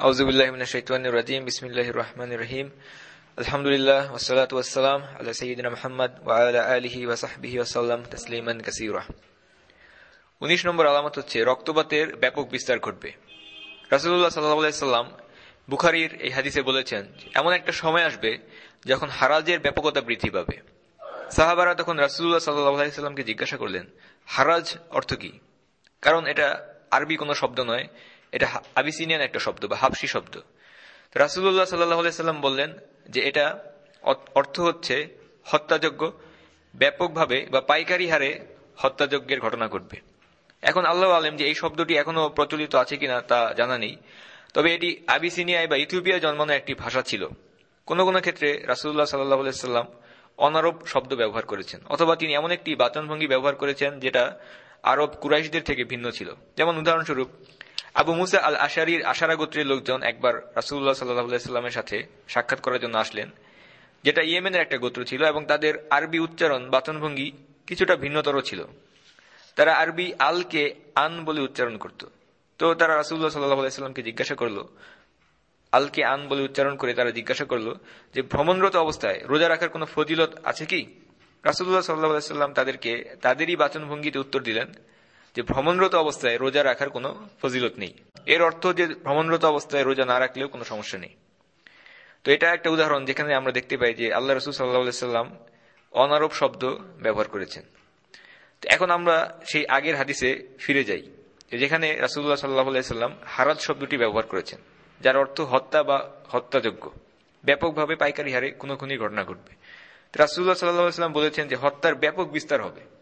আউজুবিল্লাহিমিনাশাইতানির বিসমিল্লাহির রহমানির রহিম আলহামদুলিল্লাহ ওয়াসসালাতু ওয়াসসালাম আলা সাইয়্যিদিনা মুহাম্মদ ওয়া আলা আলিহি ওয়া সাহবিহি ওয়া সাল্লাম তাসলিমান কাসীরা 19 নম্বর আলামত হচ্ছে, রক্তপাতের ব্যাপক বিস্তার ঘটবে। রাসূলুল্লাহ সাল্লাম বুখারীর এই হাদিসে বলেছেন এমন একটা সময় আসবে যখন হারাজের ব্যাপকতা বৃদ্ধি পাবে। সাহাবারা তখন রাসূলুল্লাহ সাল্লাল্লাহু আলাইহি সাল্লামকে জিজ্ঞাসা করলেন, হারাজ অর্থ কি? কারণ এটা আরবি কোনো শব্দ নয় এটা আবিসিনিয়ান একটা শব্দ বা হাবসি শব্দ। রাসুল্লাহ সাল্লাহ সাল্লাম বললেন যে এটা অর্থ হচ্ছে হত্যাযোগ্য ব্যাপকভাবে বা পাইকারি হারে হত্যাযজ্ঞের ঘটনা ঘটবে। এখন আল্লাহ আলেম যে এই শব্দটি এখনও প্রচলিত আছে কিনা তা জানা নেই। তবে এটি আবিসিনিয়ায় বা ইথিওপিয়ায় জন্মানো একটি ভাষা ছিল। কোনো কোনো ক্ষেত্রে রাসুল্লাহ সাল্লাহ সাল্লাম অনারব শব্দ ব্যবহার করেছেন, অথবা তিনি এমন একটি বাচনভঙ্গি ব্যবহার করেছেন যেটা আরব কুরাইশদের থেকে ভিন্ন ছিল। যেমন উদাহরণস্বরূপ আবু মুসা আল আশারির আশারা গোত্রের লোকজন একবার রাসুল্লাহ সাল্লাহামের সাথে সাক্ষাৎ করার জন্য আসলেন, যেটা ইয়েমেনের একটা গোত্র ছিল এবং তাদের আরবি উচ্চারণ বাচনভঙ্গি কিছুটা ভিন্নতর ছিল। তারা আরবি আলকে আন বলে উচ্চারণ করত। তো তারা রাসুল্লাহ সাল্লাহামকে জিজ্ঞাসা করল, আলকে আন বলে উচ্চারণ করে তারা জিজ্ঞাসা করল যে, ভ্রমণরত অবস্থায় রোজা রাখার কোনো ফজিলত আছে কি? রাসুল্লাহ সাল্লাহ সাল্লাম তাদেরকে, তাদেরই বাচনভঙ্গিতে উত্তর দিলেন যে ভ্রমণরত অবস্থায় রোজা রাখার কোনো ফজিলত নেই। এর অর্থ যে ভ্রমণরত অবস্থায় রোজা না রাখলেও কোনো সমস্যা নেই। তো এটা একটা উদাহরণ যেখানে আমরা দেখতে পাই যে আল্লাহ রসুল সাল্লাহ সাল্লাম অনারব শব্দ ব্যবহার করেছেন। তো এখন আমরা সেই আগের হাদিসে ফিরে যাই যেখানে রাসুল্লাহ সাল্লাহ সাল্লাম হারাত শব্দটি ব্যবহার করেছেন, যার অর্থ হত্যা বা হত্যাযোগ্য। ব্যাপকভাবে পাইকারি হারে কোনো খুনি ঘটনা ঘটবে। রাসুল্লাহ সাল্লাহ সাল্লাম বলেছেন যে হত্যার ব্যাপক বিস্তার হবে।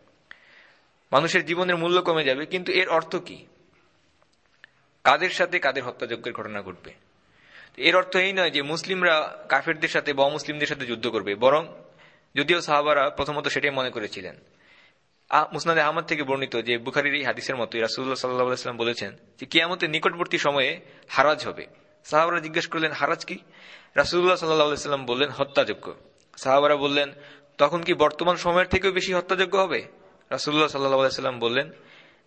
মানুষের জীবনের মূল্য কমে যাবে, কিন্তু এর অর্থ কি? কাদের সাথে কাদের হত্যাযজ্ঞের ঘটনা ঘটবে? এর অর্থ এই নয় যে মুসলিমরা কাফেরদের সাথে বা মুসলিমদের সাথে যুদ্ধ করবে, বরং যদিও সাহাবারা প্রথমত সেটাই মনে করেছিলেন। মুসনাদে আহমদ থেকে বর্ণিত যে বুখারির এই হাদিসের মতো রাসুল্লাহ সাল্লাহাম বলেছেন যে কিয়ামতের নিকটবর্তী সময়ে হারাজ হবে। সাহাবারা জিজ্ঞেস করলেন, হারাজ কি? রাসুল্লাহ সাল্লাহ সাল্লাম বললেন হত্যাযোগ্য সাহাবারা বললেন, তখন কি বর্তমান সময়ের থেকেও বেশি হত্যাযোগ্য হবে? রাসুল্লাহ সাল্লাম বললেন,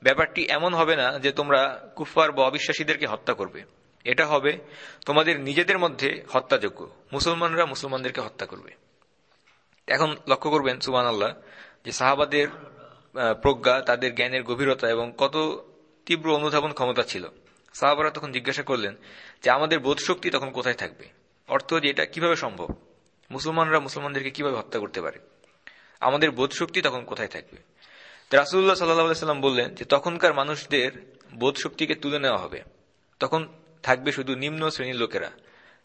ব্যাপারটি এমন হবে না যে তোমরা কুফার বা অবিশ্বাসীদেরকে হত্যা করবে। এটা হবে তোমাদের নিজেদের মধ্যে হত্যাযোগ্য। মুসলমানরা মুসলমানদেরকে হত্যা করবে। এখন লক্ষ্য করবেন সুবান আল্লাহ যে সাহাবাদের প্রজ্ঞা, তাদের জ্ঞানের গভীরতা এবং কত তীব্র অনুধাবন ক্ষমতা ছিল। সাহাবারা তখন জিজ্ঞাসা করলেন যে, আমাদের বোধশক্তি তখন কোথায় থাকবে? অর্থ যে এটা কীভাবে সম্ভব? মুসলমানরা মুসলমানদেরকে কীভাবে হত্যা করতে পারে? আমাদের বোধশক্তি তখন কোথায় থাকবে? রাসুল্লাহ সাল্লাহ সাল্লাম বললেন যে তখনকার মানুষদের বোধ শক্তিকে তুলে নেওয়া হবে। তখন থাকবে শুধু নিম্ন শ্রেণির লোকেরা।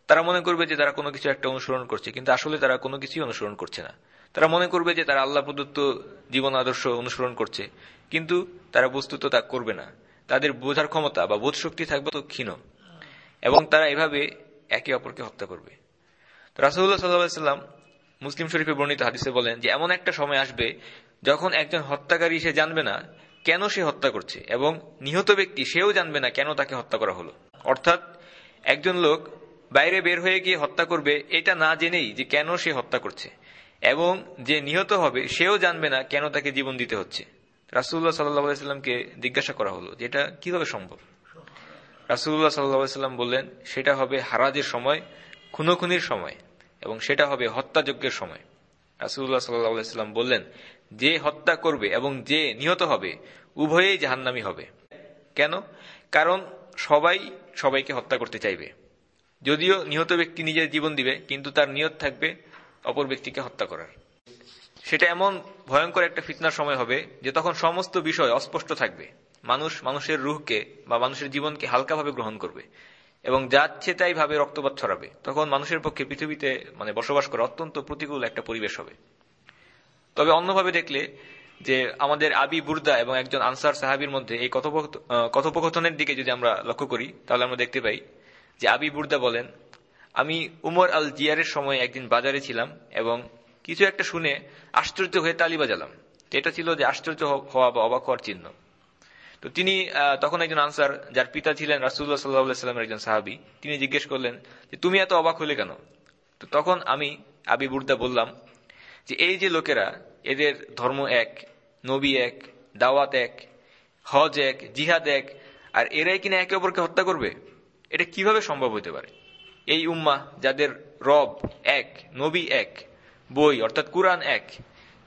তারা মনে করবে যে তারা কোনো কিছু একটা অনুসরণ করছে, কিন্তু আসলে তারা কোনো কিছুই অনুসরণ করছে না। তারা মনে করবে যে তারা আল্লাহ প্রদত্ত জীবন আদর্শ অনুসরণ করছে, কিন্তু তারা বস্তুত তা করবে না। তাদের বোঝার ক্ষমতা বা বোধ শক্তি থাকবে তো ক্ষীণ। এবং তারা এভাবে একে অপরকে হত্যা করবে। রাসুল্লাহ সাল্লাহ সাল্লাম মুসলিম শরীফে বর্ণিত হাদিসে বলেন যে এমন একটা সময় আসবে যখন একজন হত্যাকারী সে জানবে না কেন সে হত্যা করছে এবং নিহত ব্যক্তি সেও জানবে না কেন তাকে হত্যা করা হলো। অর্থাৎ একজন লোক বাইরে বের হয়ে গিয়ে হত্যা করবে এটা না জেনেই যে কেন সে হত্যা করছে এবং যে নিহত হবে সেও জানবে না কেন তাকে জীবন দিতে হচ্ছে। রাসুল্লাহ সাল্লাহামকে জিজ্ঞাসা করা হলো যে এটা কীভাবে সম্ভব? রাসুল্লাহ সাল্লাহাম বললেন, সেটা হবে হারাজের সময়, খুনোখুনির সময় এবং সেটা হবে হত্যাযজ্ঞের সময়। রাসুল্লাহ সাল্লাহাম বললেন যে হত্যা করবে এবং যে নিহত হবে, উভয়েই জাহান্নামি হবে। কেন? কারণ সবাই সবাইকে হত্যা করতে চাইবে। যদিও নিহত ব্যক্তি নিজের জীবন দিবে, কিন্তু তার নিয়ত থাকবে অপর ব্যক্তিকে হত্যা করার। সেটা এমন ভয়ঙ্কর একটা ফিতনার সময় হবে যে তখন সমস্ত বিষয় অস্পষ্ট থাকবে। মানুষ মানুষের রুহকে বা মানুষের জীবনকে হালকাভাবে গ্রহণ করবে এবং যাচ্ছে তাই ভাবে রক্তপাত ছড়াবে। তখন মানুষের পক্ষে পৃথিবীতে মানে বসবাস করা অত্যন্ত প্রতিকূল একটা পরিবেশ হবে। তবে অন্যভাবে দেখলে যে আমাদের আবি বুর্দা এবং একজন আনসার সাহাবির মধ্যে এই কথোপকথনের দিকে যদি আমরা লক্ষ্য করি, তাহলে আমরা দেখতে পাই যে আবি বুর্দা বলেন, আমি উমর আল জিয়ারের সময় একদিন বাজারে ছিলাম এবং কিছু একটা শুনে আশ্চর্য হয়ে তালি বাজালাম। এটা ছিল যে আশ্চর্য হওয়া বা অবাক হওয়ার চিহ্ন। তো তিনি তখন একজন আনসার, যার পিতা ছিলেন রাসুল্লাহ সাল্লাহ সাল্লামের একজন সাহাবি, তিনি জিজ্ঞেস করলেন যে, তুমি এত অবাক হলে কেন? তো তখন আমি আবি বুর্দা বললাম যে এই যে লোকেরা, এদের ধর্ম এক, নবী এক, দাওয়াত এক, হজ এক, জিহাদ এক, আর এরাই কিনা একে অপরকে হত্যা করবে? এটা কীভাবে সম্ভব হতে পারে? এই উম্মা যাদের রব এক, নবী এক, বই অর্থাৎ কুরআন এক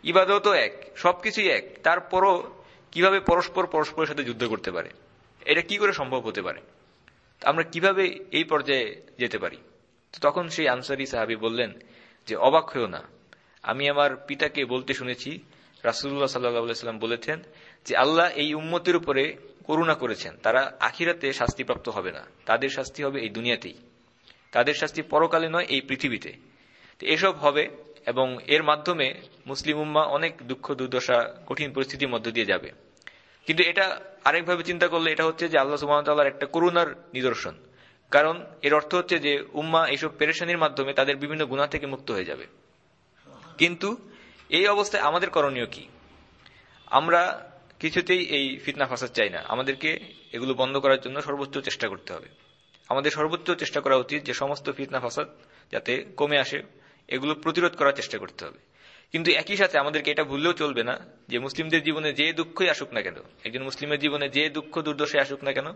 ইবাদতও এক, সবকিছুই এক, তারপরও কীভাবে পরস্পর পরস্পরের সাথে যুদ্ধ করতে পারে? এটা কি করে সম্ভব হতে পারে? আমরা কীভাবে এই পর্যায়ে যেতে পারি? তখন সেই আনসারি সাহাবি বললেন যে, অবাক হয়েও না। আমি আমার পিতাকে বলতে শুনেছি রাসুল্লাহ সাল্লাহাম বলেছেন যে আল্লাহ এই উম্মতের উপরে করুণা করেছেন। তারা আখিরাতে শাস্তিপ্রাপ্ত হবে না। তাদের শাস্তি হবে এই দুনিয়াতেই। তাদের শাস্তি পরকালে নয়, এই পৃথিবীতে। এসব হবে এবং এর মাধ্যমে মুসলিম উম্মা অনেক দুঃখ, দুর্দশা, কঠিন পরিস্থিতির মধ্য দিয়ে যাবে। কিন্তু এটা আরেকভাবে চিন্তা করলে এটা হচ্ছে যে আল্লাহ সুবাহতাল্লাহর একটা করুণার নিদর্শন। কারণ এর অর্থ হচ্ছে যে উম্মা এইসব পেরেশানির মাধ্যমে তাদের বিভিন্ন গুণা থেকে মুক্ত হয়ে যাবে। কিন্তু এই অবস্থায় আমাদের করণীয় কি? আমরা কিছুতেই এই ফিতনা ফাসাদ চাই না। আমাদেরকে এগুলো বন্ধ করার জন্য সর্বোচ্চ চেষ্টা করতে হবে। আমাদের সর্বোচ্চ চেষ্টা করা উচিত যে সমস্ত ফিতনা ফাসাদ যাতে কমে আসে, এগুলো প্রতিরোধ করার চেষ্টা করতে হবে। কিন্তু একই সাথে আমাদেরকে এটা ভুললেও চলবে না যে মুসলিমদের জীবনে যে দুঃখই আসুক না কেন, একজন মুসলিমের জীবনে যে দুঃখ দুর্দশায় আসুক না কেন,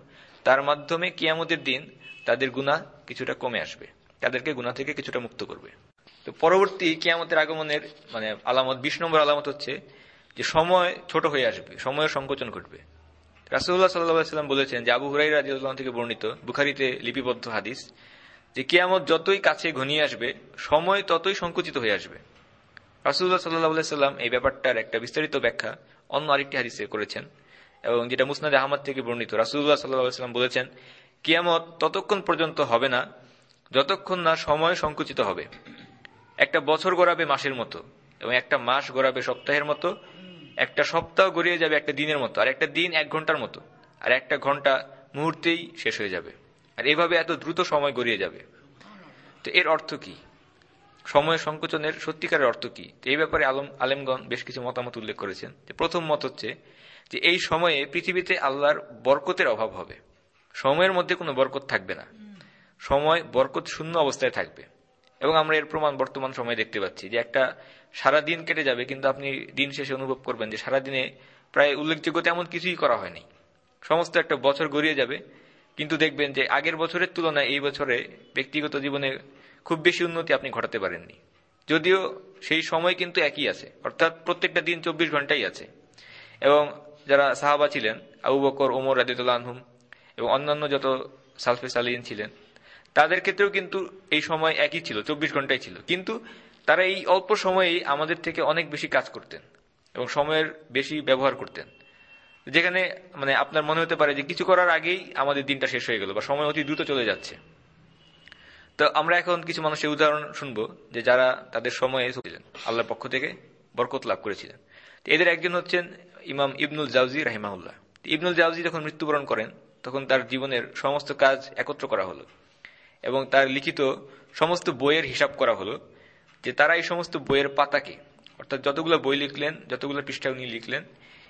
তার মাধ্যমে কিয়ামতের দিন তাদের গুণা কিছুটা কমে আসবে। তাদেরকে গুণা থেকে কিছুটা মুক্ত করবে। তো পরবর্তী কিয়ামতের আগমনের মানে আলামত, বিশ নম্বর আলামত হচ্ছে যে সময় ছোট হয়ে আসবে সময়ের সংকোচন ঘটবে। রাসুল্লাহ সাল্লাম বলেছেন যে আবু হুরাই রাজিউল্লাহ থেকে বর্ণিত বুখারিতে লিপিবদ্ধ হাদিস যে কিয়ামত যতই কাছে ঘনিয়ে আসবে, সময় ততই সংকুচিত হয়ে আসবে। রাসুল্লাহ সাল্লাহ সাল্লাম এই ব্যাপারটার একটা বিস্তারিত ব্যাখ্যা অন্য আরেকটি হাদিসে করেছেন এবং যেটা মুসনাদ আহমদ থেকে বর্ণিত। রাসুল্লাহ সাল্লাহ সাল্লাম বলেছেন, কিয়ামত ততক্ষণ পর্যন্ত হবে না, যতক্ষণ না সময় সংকুচিত হবে। একটা বছর গড়াবে মাসের মতো, এবং একটা মাস গড়াবে সপ্তাহের মতো, একটা সপ্তাহ গড়িয়ে যাবে একটা দিনের মতো, আর একটা দিন এক ঘণ্টার মতো, আর একটা ঘণ্টা মুহূর্তেই শেষ হয়ে যাবে। আর এভাবে এত দ্রুত সময় গড়িয়ে যাবে। তো এর অর্থ কি? সময় সংকোচনের সত্যিকারের অর্থ কি? এই ব্যাপারে আলম, আলেমগণ বেশ কিছু মতামত উল্লেখ করেছেন। প্রথম মত হচ্ছে যে এই সময়ে পৃথিবীতে আল্লাহর বরকতের অভাব হবে। সময়ের মধ্যে কোনো বরকত থাকবে না। সময় বরকত শূন্য অবস্থায় থাকবে। এবং আমরা এর প্রমাণ বর্তমান সময়ে দেখতে পাচ্ছি যে একটা সারা দিন কেটে যাবে, কিন্তু আপনি দিন শেষে অনুভব করবেন যে সারা দিনে প্রায় উল্লেখযোগ্য তেমন কিছুই করা হয়নি। সমস্ত একটা বছর গড়িয়ে যাবে, কিন্তু দেখবেন যে আগের বছরের তুলনায় এই বছরে ব্যক্তিগত জীবনে খুব বেশি উন্নতি আপনি ঘটাতে পারেননি। যদিও সেই সময় কিন্তু একই আছে, অর্থাৎ প্রত্যেকটা দিন চব্বিশ ঘন্টাই আছে। এবং যারা সাহাবা ছিলেন, আবু বকর, ওমর রাজিদুল্লাহ আনহুম এবং অন্যান্য যত সালফে সালিন ছিলেন তাদের ক্ষেত্রেও কিন্তু এই সময় একই ছিল, চব্বিশ ঘন্টাই ছিল। কিন্তু তারা এই অল্প সময়েই আমাদের থেকে অনেক বেশি কাজ করতেন এবং সময়ের বেশি ব্যবহার করতেন। যেখানে মানে আপনার মনে হতে পারে যে কিছু করার আগেই আমাদের দিনটা শেষ হয়ে গেল বা সময় অতি দ্রুত চলে যাচ্ছে। তো আমরা এখন কিছু মানুষের উদাহরণ শুনব যে যারা তাদের সময়ে ছিলেন, আল্লাহর পক্ষ থেকে বরকত লাভ করেছিলেন। এদের একজন হচ্ছেন ইমাম ইবনুল জাউজি রাহিমাহুল্লাহ। ইবনুল জাউজি যখন মৃত্যুবরণ করেন, তখন তার জীবনের সমস্ত কাজ একত্র করা হলো। এবং তার লিখিত সমস্ত বইয়ের হিসাব করা হলো যে তারা এই সমস্ত বইয়ের পাতাকে, অর্থাৎ যতগুলো বই লিখলেন, যতগুলো পৃষ্ঠা উনি লিখলেন,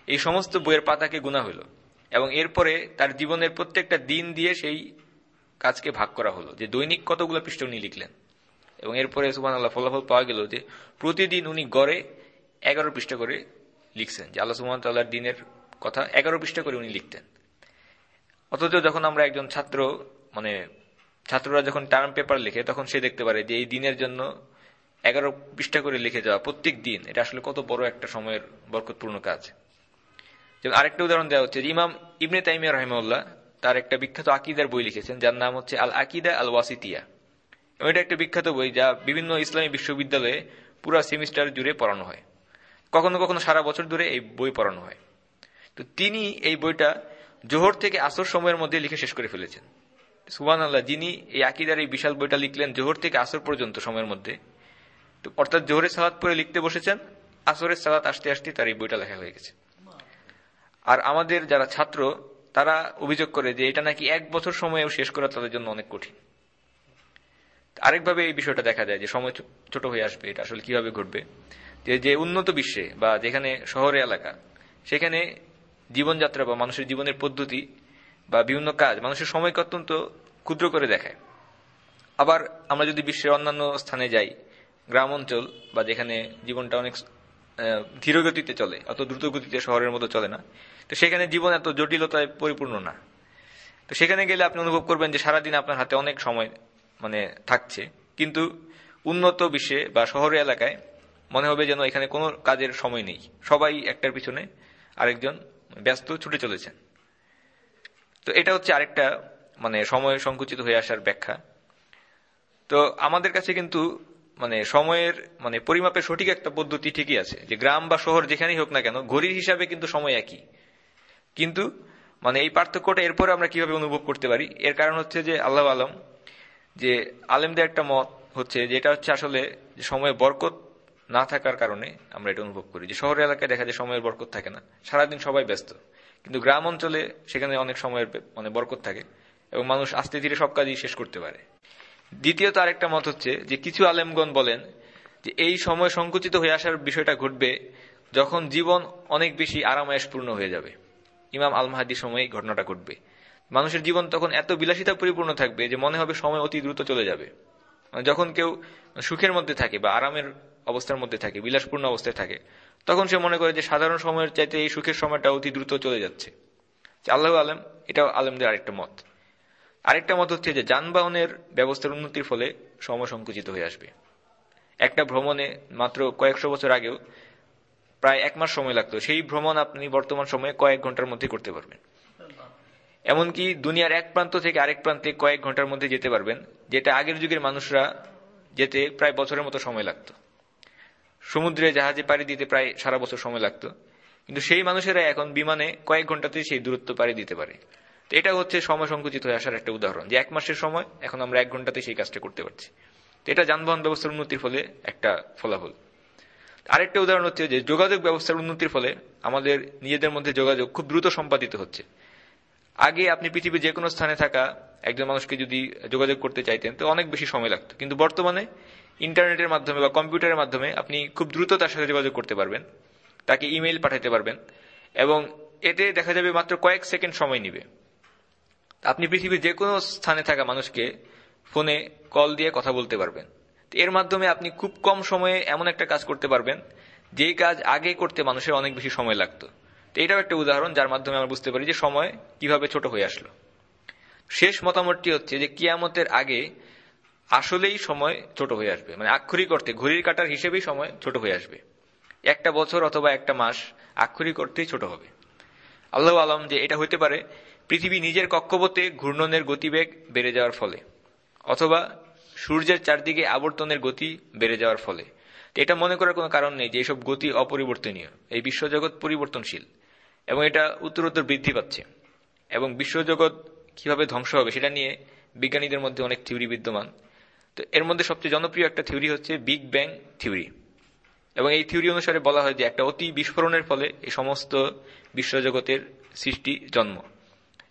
এই সমস্ত বইয়ের পাতাকে গুণা হলো এবং এরপরে তার জীবনের প্রত্যেকটা দিন দিয়ে সেই কাজকে ভাগ করা হলো, যে দৈনিক কতগুলো পৃষ্ঠা উনি লিখলেন। এবং এরপরে সুবান আল্লাহ ফলাফল পাওয়া গেল যে প্রতিদিন উনি গড়ে এগারো পৃষ্ঠা করে লিখছেন, যে আল্লাহ সুমান তাল্লাহর দিনের কথা এগারো পৃষ্ঠা করে উনি লিখতেন। অথচ যখন আমরা একজন ছাত্র মানে ছাত্ররা যখন টার্ম পেপার লিখে, তখন সে দেখতে পারে যে এই দিনের জন্য এগারো পৃষ্ঠা করে লিখে যাওয়া প্রত্যেক দিন, এটা আসলে কত বড় একটা সময়ের বরকতপূর্ণ কাজ। যেমন আরেকটা উদাহরণ দেওয়া হচ্ছে ইমাম ইবনে তাইমিয়া রহমউল্লাহ তার একটা বিখ্যাত আকিদার বই লিখেছেন, যার নাম হচ্ছে আল আকিদা আল ওয়াসিতিয়া এবং এটা একটা বিখ্যাত বই যা বিভিন্ন ইসলামী বিশ্ববিদ্যালয়ে পুরো সেমিস্টার জুড়ে পড়ানো হয়। কখনো কখনো সারা বছর ধরে এই বই পড়ানো হয়। তো তিনি এই বইটা জোহর থেকে আসর সময়ের মধ্যে লিখে শেষ করে ফেলেছেন। সুবান আল্লাহ যিনি এই আকিদার এই বিশাল বইটা লিখলেন জোহর থেকে আসর পর্যন্ত সময়ের মধ্যে, তো অর্থাৎ জোহরের সালাদ পরে লিখতে বসেছেন, আসরের সালাদ আসতে আসতে তার এই বইটা লেখা হয়ে গেছে। আর আমাদের যারা ছাত্র, তারা অভিযোগ করে যে এটা নাকি এক বছর সময়েও শেষ করা তাদের জন্য অনেক কঠিন। আরেকভাবে এই বিষয়টা দেখা যায় যে সময় ছোট হয়ে আসবে, এটা আসলে কীভাবে ঘটবে? যে যে উন্নত বিশ্বে বা যেখানে শহরে এলাকা, সেখানে জীবনযাত্রা বা মানুষের জীবনের পদ্ধতি বা বিভিন্ন কাজ, মানুষের সময়কে অত্যন্ত ক্ষুদ্র করে দেখায়। আবার আমরা যদি বিশ্বের অন্যান্য স্থানে যাই, গ্রাম অঞ্চল বা যেখানে জীবনটা অনেক ধীর গতিতে চলে, অত দ্রুত গতিতে শহরের মতো চলে না, তো সেখানে জীবন এত জটিলতায় পরিপূর্ণ না। তো সেখানে গেলে আপনি অনুভব করবেন যে সারাদিন আপনার হাতে অনেক সময় মানে থাকছে। কিন্তু উন্নত বিশ্বে বা শহরে এলাকায় মনে হবে যেন এখানে কোনো কাজের সময় নেই। সবাই একটার পিছনে আরেকজন ব্যস্ত ছুটে চলেছেন। তো এটা হচ্ছে আরেকটা মানে সময় সংকুচিত হয়ে আসার ব্যাখ্যা। তো আমাদের কাছে কিন্তু মানে সময়ের মানে পরিমাপের সঠিক একটা পদ্ধতি ঠিকই আছে। যে গ্রাম বা শহর যেখানেই হোক না কেন, ঘড়ির হিসাবে কিন্তু সময় একই। কিন্তু মানে এই পার্থক্যটা এরপরে আমরা কীভাবে অনুভব করতে পারি? এর কারণ হচ্ছে যে আল্লাহ আলম, যে আলেমদের একটা মত হচ্ছে যে এটা হচ্ছে আসলে সময় বরকত না থাকার কারণে আমরা এটা অনুভব করি। যে শহর এলাকায় দেখা যায় সময়ের বরকত থাকে না। সারাদিন সবাই ব্যস্ত। কিন্তু গ্রাম অঞ্চলে সেখানে অনেক সময়ের মানে বরকত থাকে এবং মানুষ আস্তে ধীরে সব কাজই শেষ করতে পারে। দ্বিতীয়ত আরেকটা মত হচ্ছে যে কিছু আলেমগণ বলেন যে এই সময় সংকুচিত হয়ে আসার বিষয়টা ঘটবে যখন জীবন অনেক বেশি আরামায়াসপূর্ণ হয়ে যাবে। ইমাম আল মাহাদির সময় ঘটনাটা ঘটবে। মানুষের জীবন তখন এত বিলাসিতা পরিপূর্ণ থাকবে যে মনে হবে সময় অতি দ্রুত চলে যাবে। মানে যখন কেউ সুখের মধ্যে থাকে বা আরামের অবস্থার মধ্যে থাকে, বিলাসপূর্ণ অবস্থায় থাকে। তখন সে মনে করে যে সাধারণ সময়ের চাইতে এই সুখের সময়টা অতি দ্রুত চলে যাচ্ছে। আল্লাহ আলম, এটাও আলমদের আরেকটা মত। আরেকটা মত হচ্ছে যে যানবাহনের ব্যবস্থার উন্নতির ফলে সময় সংকুচিত হয়ে আসবে। একটা ভ্রমণে মাত্র কয়েকশো বছর আগেও প্রায় এক মাস সময় লাগতো। সেই ভ্রমণ আপনি বর্তমান সময়ে কয়েক ঘণ্টার মধ্যে করতে পারবেন। এমনকি দুনিয়ার এক প্রান্ত থেকে আরেক প্রান্তে কয়েক ঘণ্টার মধ্যে যেতে পারবেন, যেটা আগের যুগের মানুষরা যেতে প্রায় বছরের মতো সময় লাগত। সমুদ্রে জাহাজে পাড়ি দিতে প্রায় সারা বছর সময় লাগতো। কিন্তু সেই মানুষেরা এখন বিমানে কয়েক ঘন্টাতে সেই দূরত্ব পাড়ি দিতে পারে। তো এটা হচ্ছে সময় সংকুচিত হয়ে আসার একটা উদাহরণ যে এক মাসের সময় এখন আমরা এক ঘন্টাতে সেই কাজটা করতে পারছি। এটা যানবাহন ব্যবস্থার উন্নতির ফলে একটা ফলাফল। আরেকটা উদাহরণ হচ্ছে যে যোগাযোগ ব্যবস্থার উন্নতির ফলে আমাদের নিজেদের মধ্যে যোগাযোগ খুব দ্রুত সম্পাদিত হচ্ছে। আগে আপনি পৃথিবীর যে কোনো স্থানে থাকা একজন মানুষকে যদি যোগাযোগ করতে চাইতেন তো অনেক বেশি সময় লাগতো। কিন্তু বর্তমানে ইন্টারনেটের মাধ্যমে বা কম্পিউটারের মাধ্যমে আপনি খুব দ্রুত তার সাথে যোগাযোগ করতে পারবেন, তাকে ইমেইল পাঠাতে পারবেন, এবং এতে দেখা যাবে মাত্র কয়েক সেকেন্ড সময় নিবে। আপনি পৃথিবীর যে কোনো স্থানে থাকা মানুষকে ফোনে কল দিয়ে কথা বলতে পারবেন। এর মাধ্যমে আপনি খুব কম সময়ে এমন একটা কাজ করতে পারবেন, যেই কাজ আগে করতে মানুষের অনেক বেশি সময় লাগতো। তো এটাও একটা উদাহরণ যার মাধ্যমে আমরা বুঝতে পারি যে সময় কীভাবে ছোট হয়ে আসলো। শেষ মতামতটি হচ্ছে যে কিয়ামতের আগে আসলেই সময় ছোট হয়ে আসবে। মানে আক্ষরিক অর্থে ঘড়ির কাটার হিসেবেই সময় ছোট হয়ে আসবে। একটা বছর অথবা একটা মাস আক্ষরিক অর্থেই ছোট হবে। আল্লাহ আলম যে এটা হইতে পারে, পৃথিবী নিজের কক্ষপথে ঘূর্ণনের গতিবেগ বেড়ে যাওয়ার ফলে, অথবা সূর্যের চারদিকে আবর্তনের গতি বেড়ে যাওয়ার ফলে। এটা মনে করার কোনো কারণ নেই যে এইসব গতি অপরিবর্তনীয়। এই বিশ্বজগৎ পরিবর্তনশীল এবং এটা উত্তরোত্তর বৃদ্ধি পাচ্ছে। এবং বিশ্বজগৎ কীভাবে ধ্বংস হবে সেটা নিয়ে বিজ্ঞানীদের মধ্যে অনেক থিওরি বিদ্যমান। তো এর মধ্যে সবচেয়ে জনপ্রিয় একটা থিওরি হচ্ছে বিগ ব্যাং থিওরি। এবং এই থিওরি অনুসারে বলা হয় যে একটা অতি বিস্ফোরণের ফলে এই সমস্ত বিশ্বজগতের সৃষ্টি জন্ম।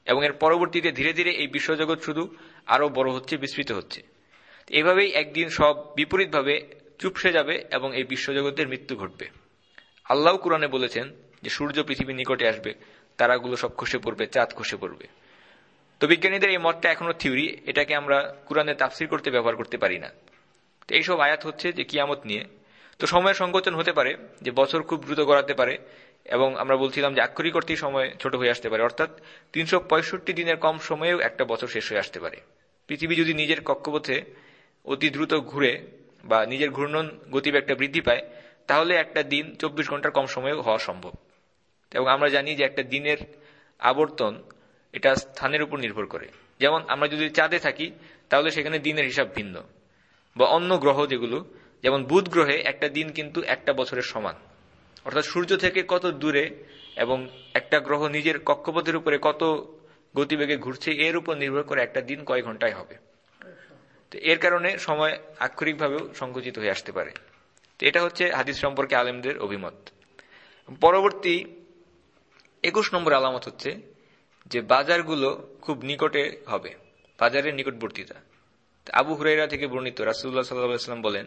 এবং এর পরবর্তীতে ধীরে ধীরে এই বিশ্বজগৎ শুধু আরও বড় হচ্ছে, বিস্তৃত হচ্ছে। এভাবেই একদিন সব বিপরীতভাবে চুপসে যাবে এবং এই বিশ্বজগতের মৃত্যু ঘটবে। আল্লাহ কোরআনে বলেছেন যে সূর্য পৃথিবীর নিকটে আসবে, তারাগুলো সব খসে পড়বে, চাঁদ খসে পড়বে। তো বিজ্ঞানীদের এই মতটা এখনও থিওরি, এটাকে আমরা কোরআনে তাফসির করতে ব্যবহার করতে পারি না। তো এইসব আয়াত হচ্ছে যে কিয়ামত নিয়ে। তো সময়ের সংকোচন হতে পারে, যে বছর খুব দ্রুত গড়াতে পারে, এবং আমরা বলছিলাম যে আক্ষরিক অর্থেই সময় ছোট হয়ে আসতে পারে, অর্থাৎ তিনশো পঁয়ষট্টি দিনের কম সময়েও একটা বছর শেষ হয়ে আসতে পারে। পৃথিবী যদি নিজের কক্ষপথে অতি দ্রুত ঘুরে বা নিজের ঘূর্ণন গতিবেগটা বৃদ্ধি পায়, তাহলে একটা দিন চব্বিশ ঘণ্টার কম সময়েও হওয়া সম্ভব। এবং আমরা জানি যে একটা দিনের আবর্তন এটা স্থানের উপর নির্ভর করে। যেমন আমরা যদি চাঁদে থাকি, তাহলে সেখানে দিনের হিসাব ভিন্ন। বা অন্য গ্রহ যেগুলো, যেমন বুধ গ্রহে একটা দিন কিন্তু একটা বছরের সমান। অর্থাৎ সূর্য থেকে কত দূরে এবং একটা গ্রহ নিজের কক্ষপথের উপরে কত গতিবেগে ঘুরছে, এর উপর নির্ভর করে একটা দিন কয় ঘন্টায় হবে। তো এর কারণে সময় আক্ষরিকভাবেও সংকুচিত হয়ে আসতে পারে। তো এটা হচ্ছে হাদিস সম্পর্কে আলেমদের অভিমত। পরবর্তী একুশ নম্বর আলামত হচ্ছে যে বাজারগুলো খুব নিকটে হবে, বাজারের নিকটবর্তীতা। আবু হুরাইরা থেকে বর্ণিত রাসুল্লাহ সাল্লাম বলেন,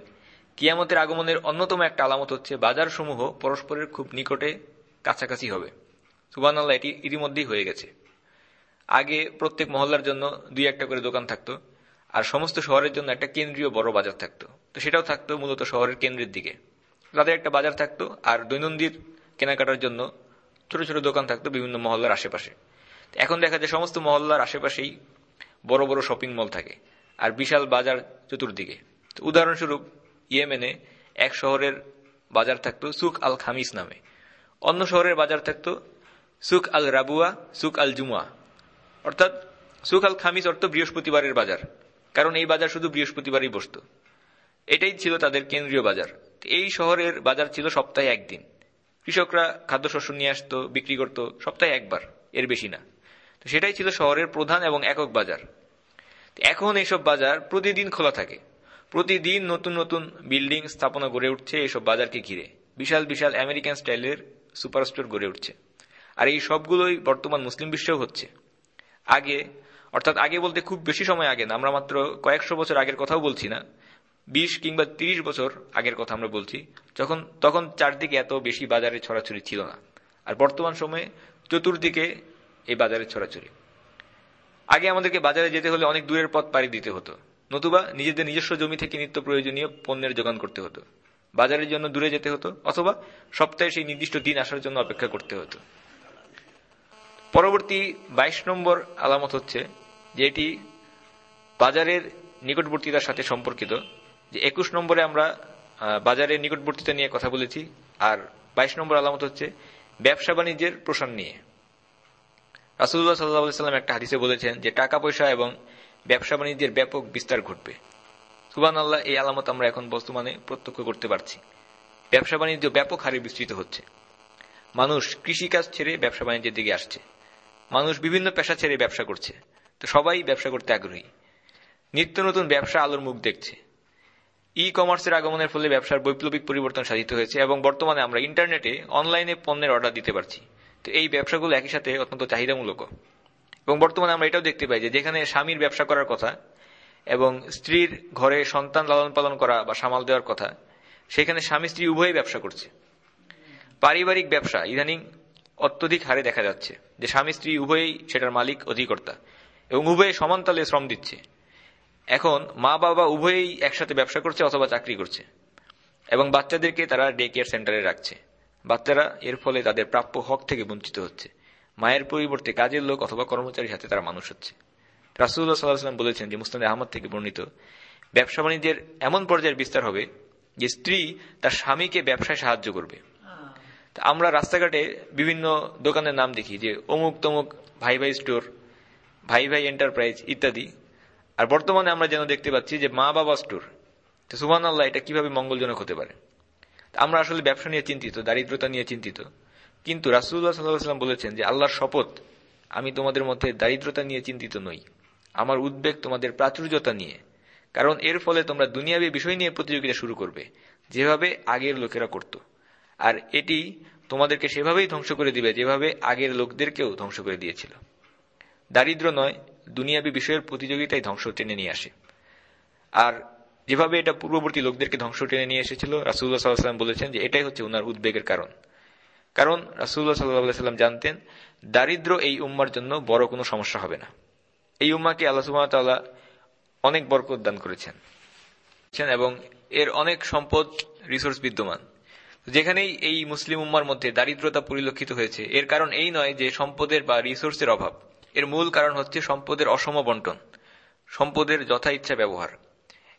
কিয়ামতের আগমনের অন্যতম একটা আলামত হচ্ছে বাজার সমূহ পরস্পরের খুব নিকটে কাছাকাছি হবে। সুবান আল্লাহ এটি ইতিমধ্যেই হয়ে গেছে। আগে প্রত্যেক মহল্লার জন্য দুই একটা করে দোকান থাকতো, আর সমস্ত শহরের জন্য একটা কেন্দ্রীয় বড় বাজার থাকতো। তো সেটাও থাকতো মূলত শহরের কেন্দ্রের দিকে। তাদের একটা বাজার থাকতো, আর দৈনন্দিন কেনাকাটার জন্য ছোট ছোট দোকান থাকতো বিভিন্ন মহল্লার আশেপাশে। এখন দেখা যায় সমস্ত মহল্লার আশেপাশেই বড় বড় শপিং মল থাকে, আর বিশাল বাজার চতুর্দিকে। উদাহরণস্বরূপ, ইয়েমেনে এক শহরের বাজার থাকতো সুক আল খামিস নামে। অন্য শহরের বাজার থাকতো সুক আল রাবুয়া সুক আল জুমুয়া। অর্থাৎ সুক আল খামিস অর্থ বৃহস্পতিবারের বাজার, কারণ এই বাজার শুধু বৃহস্পতিবারই বসত। এটাই ছিল তাদের কেন্দ্রীয় বাজার। এই শহরের বাজার ছিল সপ্তাহে একদিন। কৃষকরা খাদ্যশস্য নিয়ে আসতো, বিক্রি করত সপ্তাহে একবার, এর বেশি না। তো সেটাই ছিল শহরের প্রধান এবং একক বাজার। এখন এইসব বাজার প্রতিদিন খোলা থাকে। প্রতিদিন নতুন নতুন বিল্ডিং স্থাপনা গড়ে উঠছে এইসব বাজারকে ঘিরে। বিশাল বিশাল আমেরিকান স্টাইলের সুপারস্টোর গড়ে উঠছে। আর এই সবগুলোই বর্তমান মুসলিম বিশ্বেও হচ্ছে। আগে, অর্থাৎ আগে বলতে খুব বেশি সময় আগে না, আমরা মাত্র কয়েকশো বছর আগের কথাও বলছি না, বিশ কিংবা তিরিশ বছর আগের কথা আমরা বলছি, যখন, তখন চারদিকে এত বেশি বাজারে ছড়াছড়ি ছিল না। আর বর্তমান সময়ে চতুর্দিকে এই বাজারের ছড়াছড়ি। আগে আমাদেরকে বাজারে যেতে হলে অনেক দূরের পথ পাড়ি দিতে হতো। নতুবা নিজেদের নিজস্ব জমি থেকে নিত্য প্রয়োজনীয় পণ্যের যোগান করতে হতো। বাজারের জন্য দূরে যেতে হতো, অথবা সপ্তাহে সেই নির্দিষ্ট দিন আসার জন্য অপেক্ষা করতে হতো। পরবর্তী ২২ নম্বর আলামত হচ্ছে যে এটি বাজারের নিকটবর্তিতার সাথে সম্পর্কিত। যে একুশ নম্বরে আমরা বাজারের নিকটবর্তিতা নিয়ে কথা বলেছি, আর ২২ নম্বর আলামত হচ্ছে ব্যবসা বাণিজ্যের প্রসার নিয়ে। রাসুল্লাহ সাল্লাহ সাল্লাম একটা হাদিসে বলেছেন যে টাকা পয়সা এবং ব্যবসা বাণিজ্যের ব্যাপক বিস্তার ঘটবে। সুবান আল্লাহ এই আলামত আমরা এখন বর্তমানে প্রত্যক্ষ করতে পারছি। ব্যবসা বাণিজ্য ব্যাপক হারে বিস্তৃত হচ্ছে। মানুষ কৃষিকাজ ছেড়ে ব্যবসা বাণিজ্যের দিকে আসছে। মানুষ বিভিন্ন পেশা ছেড়ে ব্যবসা করছে। তো সবাই ব্যবসা করতে আগ্রহী। নিত্য নতুন ব্যবসা আলোর মুখ দেখছে। ই কমার্সের আগমনের ফলে ব্যবসার বৈপ্লবিক পরিবর্তন সাধিত হয়েছে এবং বর্তমানে আমরা ইন্টারনেটে অনলাইনে পণ্যের অর্ডার দিতে পারছি। তো এই ব্যবসাগুলো একই সাথে অত্যন্ত চাহিদামূলক। এবং বর্তমানে আমরা এটাও দেখতে পাই যে যেখানে স্বামীর ব্যবসা করার কথা এবং স্ত্রীর ঘরে সন্তান লালন পালন করা বা সামাল দেওয়ার কথা, সেখানে স্বামী স্ত্রী উভয়ই ব্যবসা করছে। পারিবারিক ব্যবসা ইদানিং অত্যধিক হারে দেখা যাচ্ছে যে স্বামী স্ত্রী উভয়ই সেটার মালিক, অধিকর্তা এবং উভয়ে সমানতালে শ্রম দিচ্ছে। এখন মা বাবা উভয়ই একসাথে ব্যবসা করছে অথবা চাকরি করছে এবং বাচ্চাদেরকে তারা ডে কেয়ার সেন্টারে রাখছে। বাচ্চারা এর ফলে তাদের প্রাপ্য হক থেকে বঞ্চিত হচ্ছে। মায়ের পরিবর্তে কাজের লোক অথবা কর্মচারীর হাতে তারা মানুষ হচ্ছে। রাসুল্লাহ সাল্লাহাম বলেছেন যে মুস্তান আহমদ থেকে বর্ণিত, ব্যবসা বাণিজ্যের এমন পর্যায়ের বিস্তার হবে যে স্ত্রী তার স্বামীকে ব্যবসায় সাহায্য করবে। আমরা রাস্তাঘাটে বিভিন্ন দোকানের নাম দেখি যে অমুক তমুক ভাই ভাই স্টোর ভাই ভাই এন্টারপ্রাইজ ইত্যাদি। আর বর্তমানে আমরা যেন দেখতে পাচ্ছি যে মা বাবা স্টোর। তো সুবান আল্লাহ এটা কীভাবে মঙ্গলজনক হতে পারে? আমরা আসলে ব্যবসা নিয়ে চিন্তিত, দারিদ্রতা নিয়ে চিন্তিত। কিন্তু রাসুল্লাহ সাল্লাহাম বলেছেন যে, আল্লাহর শপথ, আমি তোমাদের মধ্যে দারিদ্রতা নিয়ে চিন্তিত নই। আমার উদ্বেগ তোমাদের প্রাচুর্যতা নিয়ে। কারণ এর ফলে তোমরা দুনিয়াবী বিষয় নিয়ে প্রতিযোগিতা শুরু করবে, যেভাবে আগের লোকেরা করত। আর এটি তোমাদেরকে সেভাবেই ধ্বংস করে দিবে, যেভাবে আগের লোকদেরকেও ধ্বংস করে দিয়েছিল। দারিদ্র নয়, দুনিয়াবী বিষয়ের প্রতিযোগিতায় ধ্বংস টেনে নিয়ে আসে। আর যেভাবে এটা পূর্ববর্তী লোকদেরকে ধ্বংস টেনে নিয়ে এসেছিল রাসুল্লাহ সাল্লাহাম বলেছেন যে এটাই হচ্ছে উনার উদ্বেগের কারণ। কারণ রাসুল্লাহ সাল্লাহ সাল্লাম জানতেন, দারিদ্র এই উম্মার জন্য বড় কোনো সমস্যা হবে না। এই উম্মাকে আল্লাহ সুবাহতাল্লাহ অনেক বরকত দান করেছেন। এবং এর অনেক সম্পদ রিসোর্স বিদ্যমান। যেখানেই এই মুসলিম উম্মার মধ্যে দারিদ্রতা পরিলক্ষিত হয়েছে, এর কারণ এই নয় যে সম্পদের বা রিসোর্সের অভাব। এর মূল কারণ হচ্ছে সম্পদের অসম বন্টন, সম্পদের যথা ইচ্ছা ব্যবহার।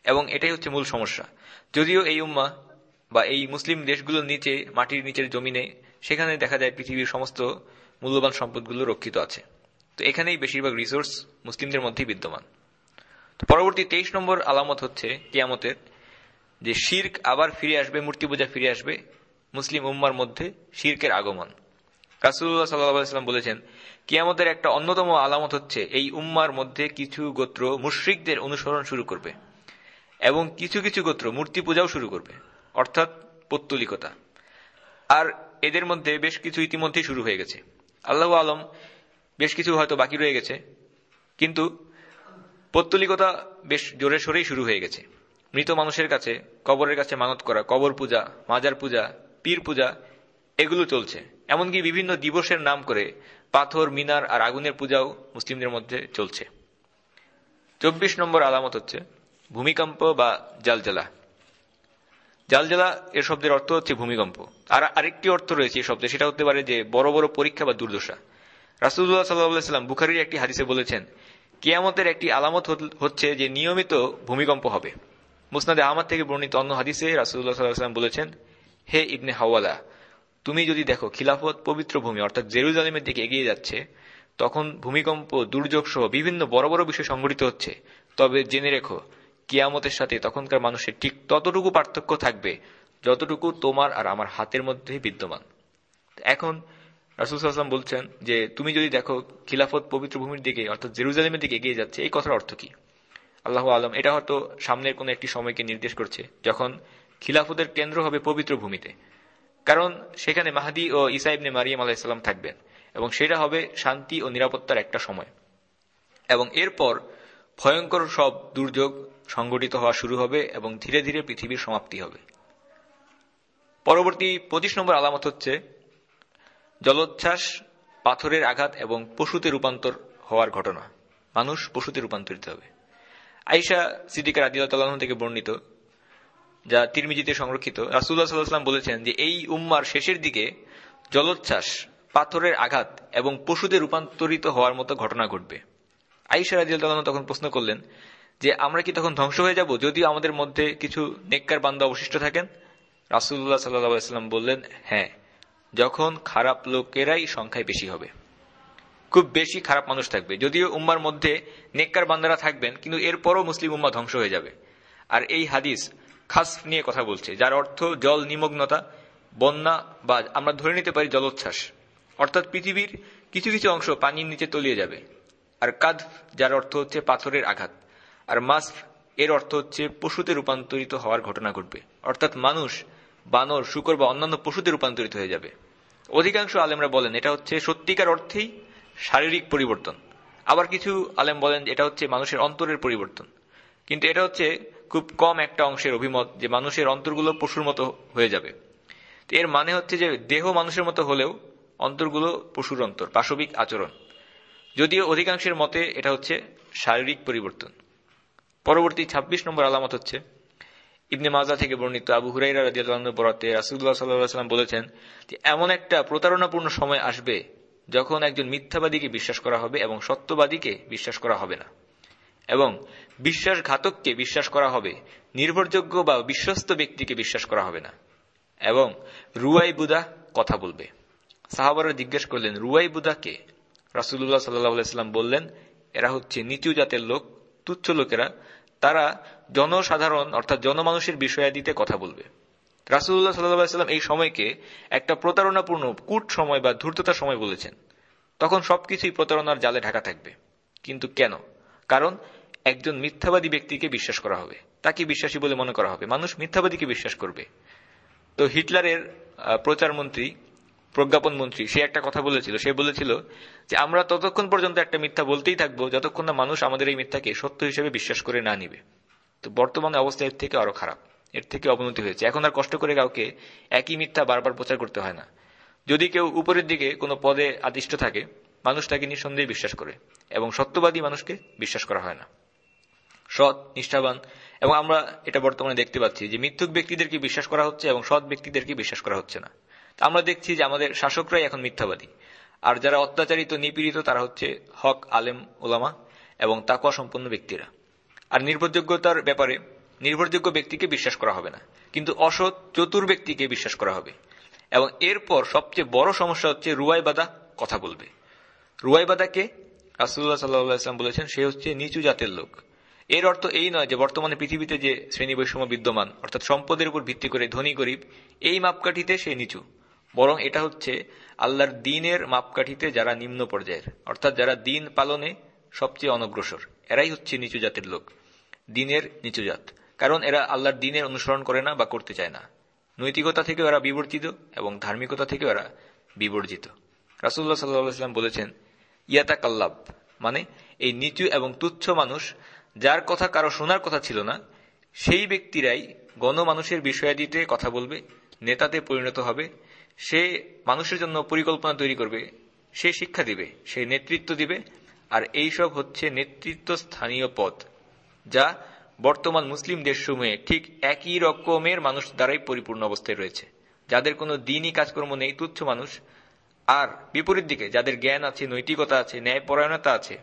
এবং এটাই হচ্ছে মূল সমস্যা। যদিও এই উম্মা বা এই মুসলিম দেশগুলোর নিচে, মাটির নিচের জমিনে, সেখানে দেখা যায় পৃথিবীর সমস্ত মূল্যবান সম্পদগুলো রক্ষিত আছে। তো এখানেই বেশিরভাগ রিসোর্স মুসলিমদের মধ্যেই বিদ্যমান। তো পরবর্তী তেইশ নম্বর আলামত হচ্ছে কিয়ামতের, যে শির্ক আবার ফিরে আসবে, মূর্তি পূজা ফিরে আসবে মুসলিম উম্মার মধ্যে শির্কের আগমন। রাসুল্লাহ সাল্লাম বলেছেন, কিয়ামতের একটা অন্যতম আলামত হচ্ছে এই উম্মার মধ্যে কিছু গোত্র মুশ্রিকদের অনুসরণ শুরু করবে। এবং কিছু কিছু গোত্র মূর্তি পূজাও শুরু করবে, অর্থাৎ পত্তলিকতা। আর এদের মধ্যে বেশ কিছু ইতিমধ্যেই শুরু হয়ে গেছে। আল্লাহ আলম বেশ কিছু হয়তো বাকি রয়ে গেছে, কিন্তু পত্তলিকতা বেশ জোরে সোরেই শুরু হয়ে গেছে। মৃত মানুষের কাছে, কবরের কাছে মানত করা, কবর পূজা, মাজার পূজা, পীর পূজা, এগুলো চলছে। এমনকি বিভিন্ন দিবসের নাম করে পাথর, মিনার আর আগুনের পূজাও মুসলিমদের মধ্যে চলছে। চব্বিশ নম্বর আলামত হচ্ছে ভূমিকম্প বা জালজালা জালজালা এর শব্দের অর্থ হচ্ছে ভূমিকম্প। আর আরেকটি অর্থ রয়েছে এই শব্দে, সেটা হতে পারে যে বড় বড় পরীক্ষা বা দুর্দশা। রাসুল্লাহ সাল্লাহাম বুখারির একটি হাদিসে বলেছেন, কিয়ামতের একটি আলামত হচ্ছে যে নিয়মিত ভূমিকম্প হবে। মুসনাদে আহমদ থেকে বর্ণিত অন্য হাদিসে রাসুল্লাহ সাল্লাহাম বলেছেন, হে ইবনে হাওয়ালা, তুমি যদি দেখো খিলাফত পবিত্র ভূমি, অর্থাৎ জেরুজালেমের দিকে এগিয়ে যাচ্ছে, তখন ভূমিকম্প দুর্যোগ সহ বিভিন্ন বড় বড় বিষয় সংঘটিত হচ্ছে, তবে জেনে রেখো কিয়ামতের সাথে তখনকার মানুষের ঠিক ততটুকু পার্থক্য থাকবে যতটুকু তোমার আর আমার হাতের মধ্যে বিদ্যমান। এখন রাসুল সাল্লাম বলছেন যে, তুমি যদি দেখো খিলাফত পবিত্র ভূমির দিকে, অর্থাৎ জেরুজালেমের দিকে এগিয়ে যাচ্ছে, এই কথার অর্থ কি? আল্লাহ আলম, এটা হয়তো সামনের কোন একটি সময়কে নির্দেশ করছে, যখন খিলাফতের কেন্দ্র হবে পবিত্র ভূমিতে। কারণ সেখানে মাহাদি ও ইসাইবনে মারিয়াম আলাহিসাল্লাম থাকবেন, এবং সেটা হবে শান্তি ও নিরাপত্তার একটা সময়। এবং এরপর ভয়ঙ্কর সব দুর্যোগ সংগঠিত হওয়া শুরু হবে এবং ধীরে ধীরে পৃথিবীর সমাপ্তি হবে। পরবর্তী পঁচিশ নম্বর আলামত হচ্ছে জলোচ্ছ্বাস, পাথরের আঘাত এবং পশুতে রূপান্তর হওয়ার ঘটনা। মানুষ পশুতে রূপান্তরিত হবে। আইসা সিদ্দিকার আদিল্লাহ থেকে বর্ণিত, যা তিরমিজিতে সংরক্ষিত রাসুল্লাহ সাল্লাহাম বলেছেন যে এই উম্মার শেষের দিকে জলোচ্ছ্বাস, পাথরের আঘাত এবং পশুদের রূপান্তরিত হওয়ার মতো ঘটনা ঘটবে। আইসা রাজিউল্লাহ তখন প্রশ্ন করলেন যে আমরা কি তখন ধ্বংস হয়ে যাব? যদিও আমাদের মধ্যে কিছু নেককার বান্দা অবশিষ্ট থাকেন। রাসুল্লাহ সাল্লাম বললেন হ্যাঁ যখন খারাপ লোকেরাই সংখ্যায় বেশি হবে। খুব বেশি খারাপ মানুষ থাকবে। যদিও উম্মার মধ্যে নেককার বান্দারা থাকবেন, কিন্তু এরপরও মুসলিম উম্মা ধ্বংস হয়ে যাবে। আর এই হাদিস খাস নিয়ে কথা বলছে, যার অর্থ জল নিমগ্নতা, বন্যা বা আমরা ধরে নিতে পারি জলোচ্ছ্বাস। অর্থাৎ পৃথিবীর কিছু কিছু অংশ পানির নিচে তলিয়ে যাবে। আর কাদ যার অর্থ হচ্ছে পাথরের আঘাত। আর মাস এর অর্থ হচ্ছে পশুতে রূপান্তরিত হওয়ার ঘটনা ঘটবে। অর্থাৎ মানুষ, বানর, শুকর বা অন্যান্য পশুতে রূপান্তরিত হয়ে যাবে। অধিকাংশ আলেমরা বলেন এটা হচ্ছে সত্যিকার অর্থেই শারীরিক পরিবর্তন। আবার কিছু আলেম বলেন এটা হচ্ছে মানুষের অন্তরের পরিবর্তন। কিন্তু এটা হচ্ছে খুব কম একটা অংশের অভিমত যে মানুষের অন্তরগুলো পশুর মতো হয়ে যাবে। এর মানে হচ্ছে যে দেহ মানুষের মতো হলেও অন্তরগুলো পশুর অন্তর, পাশবিক আচরণ। যদিও অধিকাংশের মতে এটা হচ্ছে শারীরিক পরিবর্তন। পরবর্তী ২৬ নম্বর আলামত হচ্ছে, ইবনে মাজা থেকে বর্ণিত আবু হুরাইরা রাজিয়াল বরাতে রাসুল্লাহ সাল্লাম বলেছেন যে, এমন একটা প্রতারণাপূর্ণ সময় আসবে যখন একজন মিথ্যাবাদীকে বিশ্বাস করা হবে এবং সত্যবাদীকে বিশ্বাস করা হবে না। এবং বিশ্বাসঘাতককে বিশ্বাস করা হবে, নির্ভরযোগ্য বা বিশ্বস্ত ব্যক্তিকে বিশ্বাস করা হবে না। এবং রুয়াই বুদা কথা বলবে। সাহাবারা জিজ্ঞেস করলেন, রুয়াই বুদা কে? রাসুল্লাহ সাল্লাম বললেন, এরা হচ্ছে নিচু জাতের লোক, তুচ্ছ লোকেরা তারা জনসাধারণ, অর্থাৎ জনমানুষের বিষয়াদিতে কথা বলবে। রাসুল্লাহ সাল্লাম এই সময়কে একটা প্রতারণাপূর্ণ কুট সময় বা ধূর্ততার সময় বলেছেন। তখন সবকিছুই প্রতারণার জালে ঢাকা থাকবে। কিন্তু কেন? কারণ একজন মিথ্যাবাদী ব্যক্তিকে বিশ্বাস করা হবে। তাকে বিশ্বাসী বলে মনে করা হবে। মানুষ মিথ্যাবাদীকে বিশ্বাস করবে। তো হিটলারের প্রচারমন্ত্রী প্রজ্ঞাপন মন্ত্রী, সে একটা কথা বলেছিল। সে বলেছিল যে, আমরা ততক্ষণ পর্যন্ত একটা মিথ্যা বলতেই থাকব, যতক্ষণ না মানুষ আমাদের এই মিথ্যাকে সত্য হিসেবে বিশ্বাস করে না নিবে। তো বর্তমানে অবস্থা এর থেকে আরও খারাপ, এর থেকে অবনতি হয়েছে। এখন আর কষ্ট করে কাউকে একই মিথ্যা বারবার প্রচার করতে হয় না। যদি কেউ উপরের দিকে কোনো পদে আদিষ্ট থাকে, মানুষ তাকে নিঃসন্দেহে বিশ্বাস করে এবং সত্যবাদী মানুষকে বিশ্বাস করা হয় না। সৎ, নিষ্ঠাবান এবং আমরা এটা বর্তমানে দেখতে পাচ্ছি যে, মিথ্যুক ব্যক্তিদেরকে বিশ্বাস করা হচ্ছে এবং সৎ ব্যক্তিদেরকে বিশ্বাস করা হচ্ছে না। আমরা দেখছি যে আমাদের শাসকরাই এখন মিথ্যাবাদী। আর যারা অত্যাচারিত, নিপীড়িত, তারা হচ্ছে হক, আলেম ওলামা এবং তাকুয়া সম্পন্ন ব্যক্তিরা। আর নির্ভরযোগ্যতার ব্যাপারে নির্ভরযোগ্য ব্যক্তিকে বিশ্বাস করা হবে না। কিন্তু অসৎ, চতুর ব্যক্তিকে বিশ্বাস করা হবে। এবং এরপর সবচেয়ে বড় সমস্যা হচ্ছে রুয়াইবাদা কথা বলবে। রুয়াইবাদাকে রাসুল্লাহ সাল্লাম বলেছেন, সে হচ্ছে নিচু জাতের লোক। এর অর্থ এই নয় যে বর্তমানে পৃথিবীতে যে শ্রেণি বৈষম্য বিদ্যমান, অর্থাৎ সম্পদের উপর ভিত্তি করে ধনী গরিব, এই মাপকাঠিতে সে নিচু। বরং এটা হচ্ছে আল্লাহর দিনের মাপকাঠিতে যারা নিম্ন পর্যায়ের, অর্থাৎ যারা দিন পালনে সবচেয়ে অনগ্রসর। এরাই হচ্ছে নিচু জাতের লোক, দিনের নিচু জাত। কারণ এরা আল্লাহর দিনের অনুসরণ করে না বা করতে চায় না। নৈতিকতা থেকে ওরা বিবর্জিত এবং ধার্মিকতা থেকে ওরা বিবর্জিত। রাসুল্লাহ সাল্লাম বলেছেন ইয়াতা কাল্লাব মানে এই নিচু এবং তুচ্ছ মানুষ যার কথা কারও শোনার কথা ছিল না, সেই ব্যক্তিরাই গণমানুষের বিষয়াদিতে কথা বলবে, নেতাতে পরিণত হবে সে মানুষের জন্য পরিকল্পনা তৈরি করবে, সে শিক্ষা দিবে, সে নেতৃত্ব দিবে, আর এই সব হচ্ছে নেতৃত্ব স্থানীয় পদ যা বর্তমান মুসলিম দেশসমূহে ঠিক একই রকমের মানুষ দ্বারাই পরিপূর্ণ অবস্থায় রয়েছে। যাদের কোনো দিনই কাজকর্ম নেই, তুচ্ছ মানুষ, আর বিপরীত দিকে যাদের জ্ঞান আছে, নৈতিকতা আছে, ন্যায়পরায়ণতা আছে,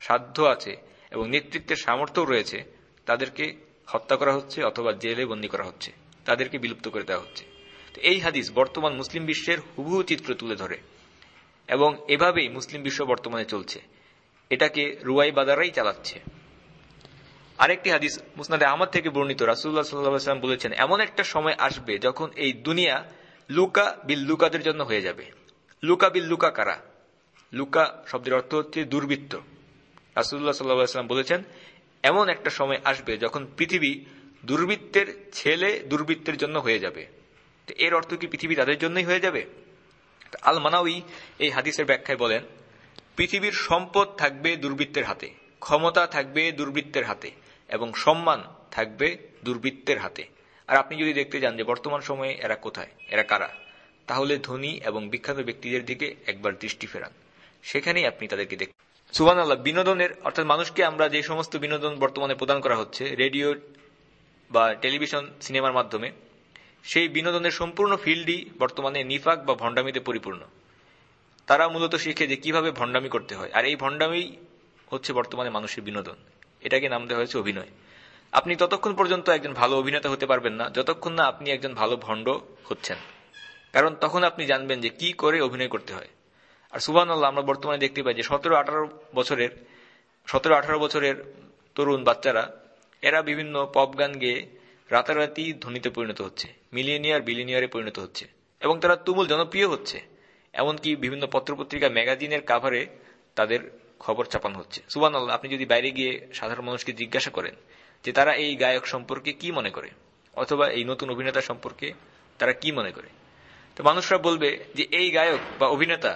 সাধ্য আছে, এবং নেতৃত্বের সামর্থ্য রয়েছে, তাদেরকে হত্যা করা হচ্ছে অথবা জেলে বন্দী করা হচ্ছে, তাদেরকে বিলুপ্ত করে দেওয়া হচ্ছে। এই হাদিস বর্তমান মুসলিম বিশ্বের হুবহু চিত্র তুলে ধরে এবং এভাবেই মুসলিম বিশ্ব বর্তমানে চলছে। এটাকে রুয়াই বাদারাই চালাচ্ছে। আরেকটি হাদিস মুসনাদে আমার থেকে বর্ণিত রাসুল্লাহ সাল্লাম বলেছেন, এমন একটা সময় আসবে যখন এই দুনিয়া লুকা বিল লুকাদের জন্য হয়ে যাবে। লুকা বিল লুকা কারা? লুকা শব্দের অর্থ হচ্ছে দুর্বৃত্ত। রাসুল্লাহ সাল্লাম বলেছেন, এমন একটা সময় আসবে যখন পৃথিবী দুর্বৃত্তের ছেলে দুর্বৃত্তের জন্য হয়ে যাবে। এর অর্থ কি পৃথিবী তাদের জন্যই হয়ে যাবে? আল মানাউই এই হাদিসের ব্যাখ্যায় বলেন, পৃথিবীর সম্পদ থাকবে দুর্বৃত্তের হাতে, ক্ষমতা থাকবে দুর্বৃত্তের হাতে, এবং সম্মান থাকবে দুর্বৃত্তের হাতে। আর আপনি যদি দেখতে যান যে বর্তমান সময়ে এরা কোথায়, এরা কারা, তাহলে ধনী এবং বিখ্যাত ব্যক্তিদের দিকে একবার দৃষ্টি ফেরান। সেখানেই আপনি তাদেরকে দেখ সুবান আল্লাহ বিনোদনের, অর্থাৎ মানুষকে আমরা যে সমস্ত বিনোদন বর্তমানে প্রদান করা হচ্ছে, রেডিও বা টেলিভিশন, সিনেমার মাধ্যমে সেই বিনোদনের সম্পূর্ণ ফিল্ডই বর্তমানে নিফাক বা ভণ্ডামিতে পরিপূর্ণ। তারা মূলত শিখে যে কীভাবে ভণ্ডামি করতে হয়। আর এই ভণ্ডামি হচ্ছে বর্তমানে মানুষের বিনোদন। এটাকে নাম দেওয়া হয়েছে অভিনয়। আপনি ততক্ষণ পর্যন্ত একজন ভালো অভিনেতা হতে পারবেন না, যতক্ষণ না আপনি একজন ভালো ভণ্ড হচ্ছেন। কারণ তখন আপনি জানবেন যে কি করে অভিনয় করতে হয়। আর সুবান আল্লাহ আমরা বর্তমানে দেখতে পাই যে সতেরো, আঠারো বছরের, সতেরো, আঠারো বছরের তরুণ বাচ্চারা, এরা বিভিন্ন পপ গান গেয়ে রাতারাতি ধনীতে পরিণত হচ্ছে, মিলিয়নিয়ার বিলিনিয়ারে পরিণত হচ্ছে, এবং তারা তুমুল জনপ্রিয় হচ্ছে, এমনকি বিভিন্ন পত্রপত্রিকা, ম্যাগাজিনের কাভারে তাদের খবর চাপানো হচ্ছে। সুবান আল্লাহ আপনি যদি বাইরে গিয়ে সাধারণ মানুষকে জিজ্ঞাসা করেন যে তারা এই গায়ক সম্পর্কে কি মনে করে, অথবা এই নতুন অভিনেতা সম্পর্কে তারা কি মনে করে, তো মানুষরা বলবে যে এই গায়ক বা অভিনেতা,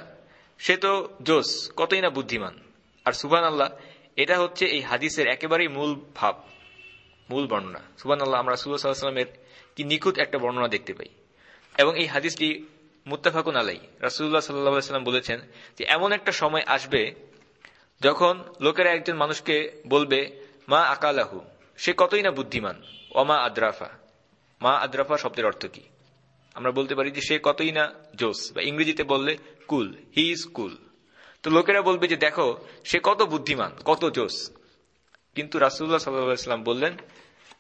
সে তো জোস, কতই না বুদ্ধিমান। আর সুবান আল্লাহ এটা হচ্ছে এই হাদিসের একেবারেই মূল ভাব। মূল বর্ণনা। সুবান আল্লাহ আমরা সুল্লাহামের কি নিখুঁত একটা বর্ণনা দেখতে পাই। এবং এই হাদিসটি মুত্তাফাকুন আলাই রাসুল্লাহ সাল্লাম বলেছেন যে, এমন একটা সময় আসবে যখন লোকেরা একজন মানুষকে বলবে, মা আকালাহু সে কতই না বুদ্ধিমান। অমা আদ্রাফা মা আদ্রাফা শব্দের অর্থ কি? আমরা বলতে পারি যে, সে কতই না জোস, বা ইংরেজিতে বললে, কুল হি ইজ কুল তো লোকেরা বলবে যে, দেখো, সে কত বুদ্ধিমান, কত জোস কিন্তু রাসুল্লাহ সাল্লাম বললেন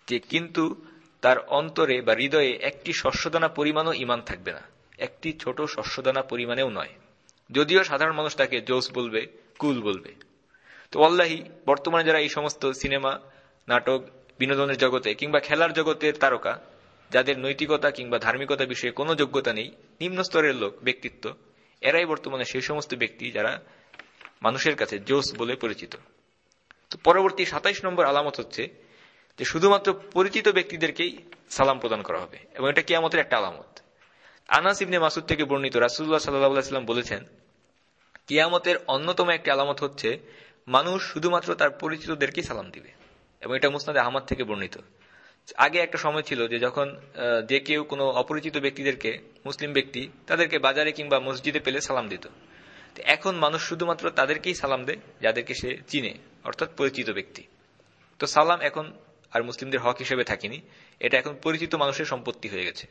যে কিন্তু তার অন্তরে বা হৃদয়ে একটি শস্যদানা পরিমাণও ইমান থাকবে না। একটি ছোট শস্যদানা পরিমাণেও নয়। যদিও সাধারণ মানুষ তাকে জোস বলবে, কুল বলবে। তো আল্লাহি বর্তমানে যারা এই সমস্ত সিনেমা, নাটক, বিনোদনের জগতে কিংবা খেলার জগতের তারকা, যাদের নৈতিকতা কিংবা ধার্মিকতা বিষয়ে কোনো যোগ্যতা নেই, নিম্ন স্তরের লোক, ব্যক্তিত্ব, এরাই বর্তমানে সেই সমস্ত ব্যক্তি যারা মানুষের কাছে জোস বলে পরিচিত। পরবর্তী সাতাইশ নম্বর আলামত হচ্ছে যে শুধুমাত্র পরিচিত ব্যক্তিদেরকেই সালাম প্রদান করা হবে। এবং এটা কিয়ামতের একটা আলামত। আনাস ইবনে মাসুদ থেকে বর্ণিত রাসুল্লাহ সাল্লাহাম বলেছেন, কিয়ামতের অন্যতম একটি আলামত হচ্ছে মানুষ শুধুমাত্র তার পরিচিতদেরকেই সালাম দিবে। এবং এটা মুসনাদে আহমদ থেকে বর্ণিত। আগে একটা সময় ছিল যে যখন যে কেউ কোনো অপরিচিত ব্যক্তিদেরকে, মুসলিম ব্যক্তি, তাদেরকে বাজারে কিংবা মসজিদে পেলে সালাম দিত। এখন মানুষ শুধুমাত্র তাদেরকেই সালাম দেয়, যাদেরকে সে চিনে, অর্থাৎ পরিচিত ব্যক্তি। তো সালাম এখন আর মুসলিমদের হক হিসেবে থাকেনি, এটা এখন পরিচিত মানুষের সম্পত্তি হয়ে গেছে।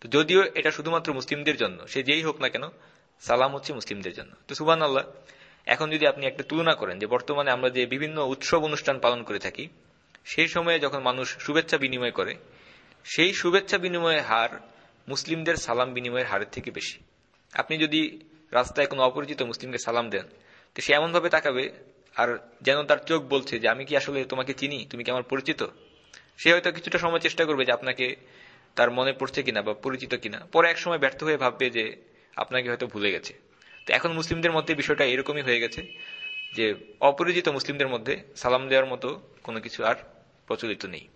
তো যদিও এটা শুধুমাত্র মুসলিমদের জন্য, সে যেই হোক না কেন, সালাম হচ্ছে মুসলিমদের জন্য। তো সুবান আল্লাহ এখন যদি আপনি একটা তুলনা করেন যে বর্তমানে আমরা যে বিভিন্ন উৎসব অনুষ্ঠান পালন করে থাকি, সেই সময়ে যখন মানুষ শুভেচ্ছা বিনিময় করে, সেই শুভেচ্ছা বিনিময়ের হার মুসলিমদের সালাম বিনিময়ের হারের থেকে বেশি। আপনি যদি রাস্তায় কোনো অপরিচিত মুসলিমকে সালাম দেন। তো সে এমনভাবে তাকাবে, আর যেন তার চোখ বলছে যে, আমি কি আসলে তোমাকে চিনি? তুমি কি আমার পরিচিত? সে হয়তো কিছুটা সময় চেষ্টা করবে যে আপনাকে তার মনে পড়ছে কিনা বা পরিচিত কিনা। পরে এক সময় ব্যর্থ হয়ে ভাববে যে, আপনাকে হয়তো ভুলে গেছে। তো এখন মুসলিমদের মধ্যে বিষয়টা এরকমই হয়ে গেছে যে, অপরিচিত মুসলিমদের মধ্যে সালাম দেওয়ার মতো কোনো কিছু আর প্রচলিত নেই।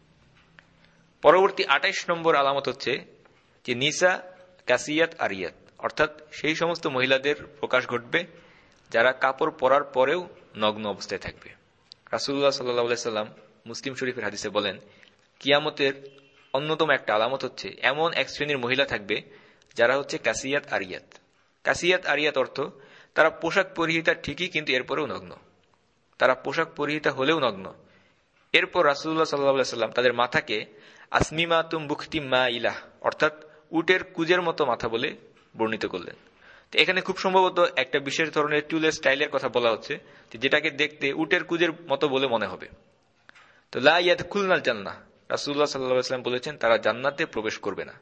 পরবর্তী আঠাইশ নম্বর আলামত হচ্ছে যে, নিসা, কাসিয়াত, আরিয়াত। অর্থাৎ সেই সমস্ত মহিলাদের প্রকাশ ঘটবে যারা কাপড় পরার পরেও নগ্ন অবস্থায় থাকবে। রাসুল্লাহ সাল্লাহ সাল্লাম মুসলিম শরীফের হাদিসে বলেন, কিয়ামতের অন্যতম একটা আলামত হচ্ছে এমন এক শ্রেণির মহিলা থাকবে যারা হচ্ছে কাসিয়াত আরিয়াত। কাসিয়াত আরিয়াত অর্থ তারা পোশাক পরিহিতা ঠিকই কিন্তু এরপরেও নগ্ন। তারা পোশাক পরিহিতা হলেও নগ্ন। এরপর রাসুল্লাহ সাল্লাহ সাল্লাম তাদের মাথাকে আসমিমা তুম বুখতি মা ইলাহ, অর্থাৎ উটের কুজের মতো মাথা বলে বর্ণিত করলেন। তো এখানে খুব সম্ভবত একটা বিশেষ ধরনের চুলের স্টাইলের কথা বলা হচ্ছে যেটাকে দেখতে উটের কুজের মতো বলে মনে হবে। তো লাইয়াদ খুলনাল জান্না রাসুল্লাহ সাল্লাহাম বলেছেন, তারা জান্নাতে প্রবেশ করবে না।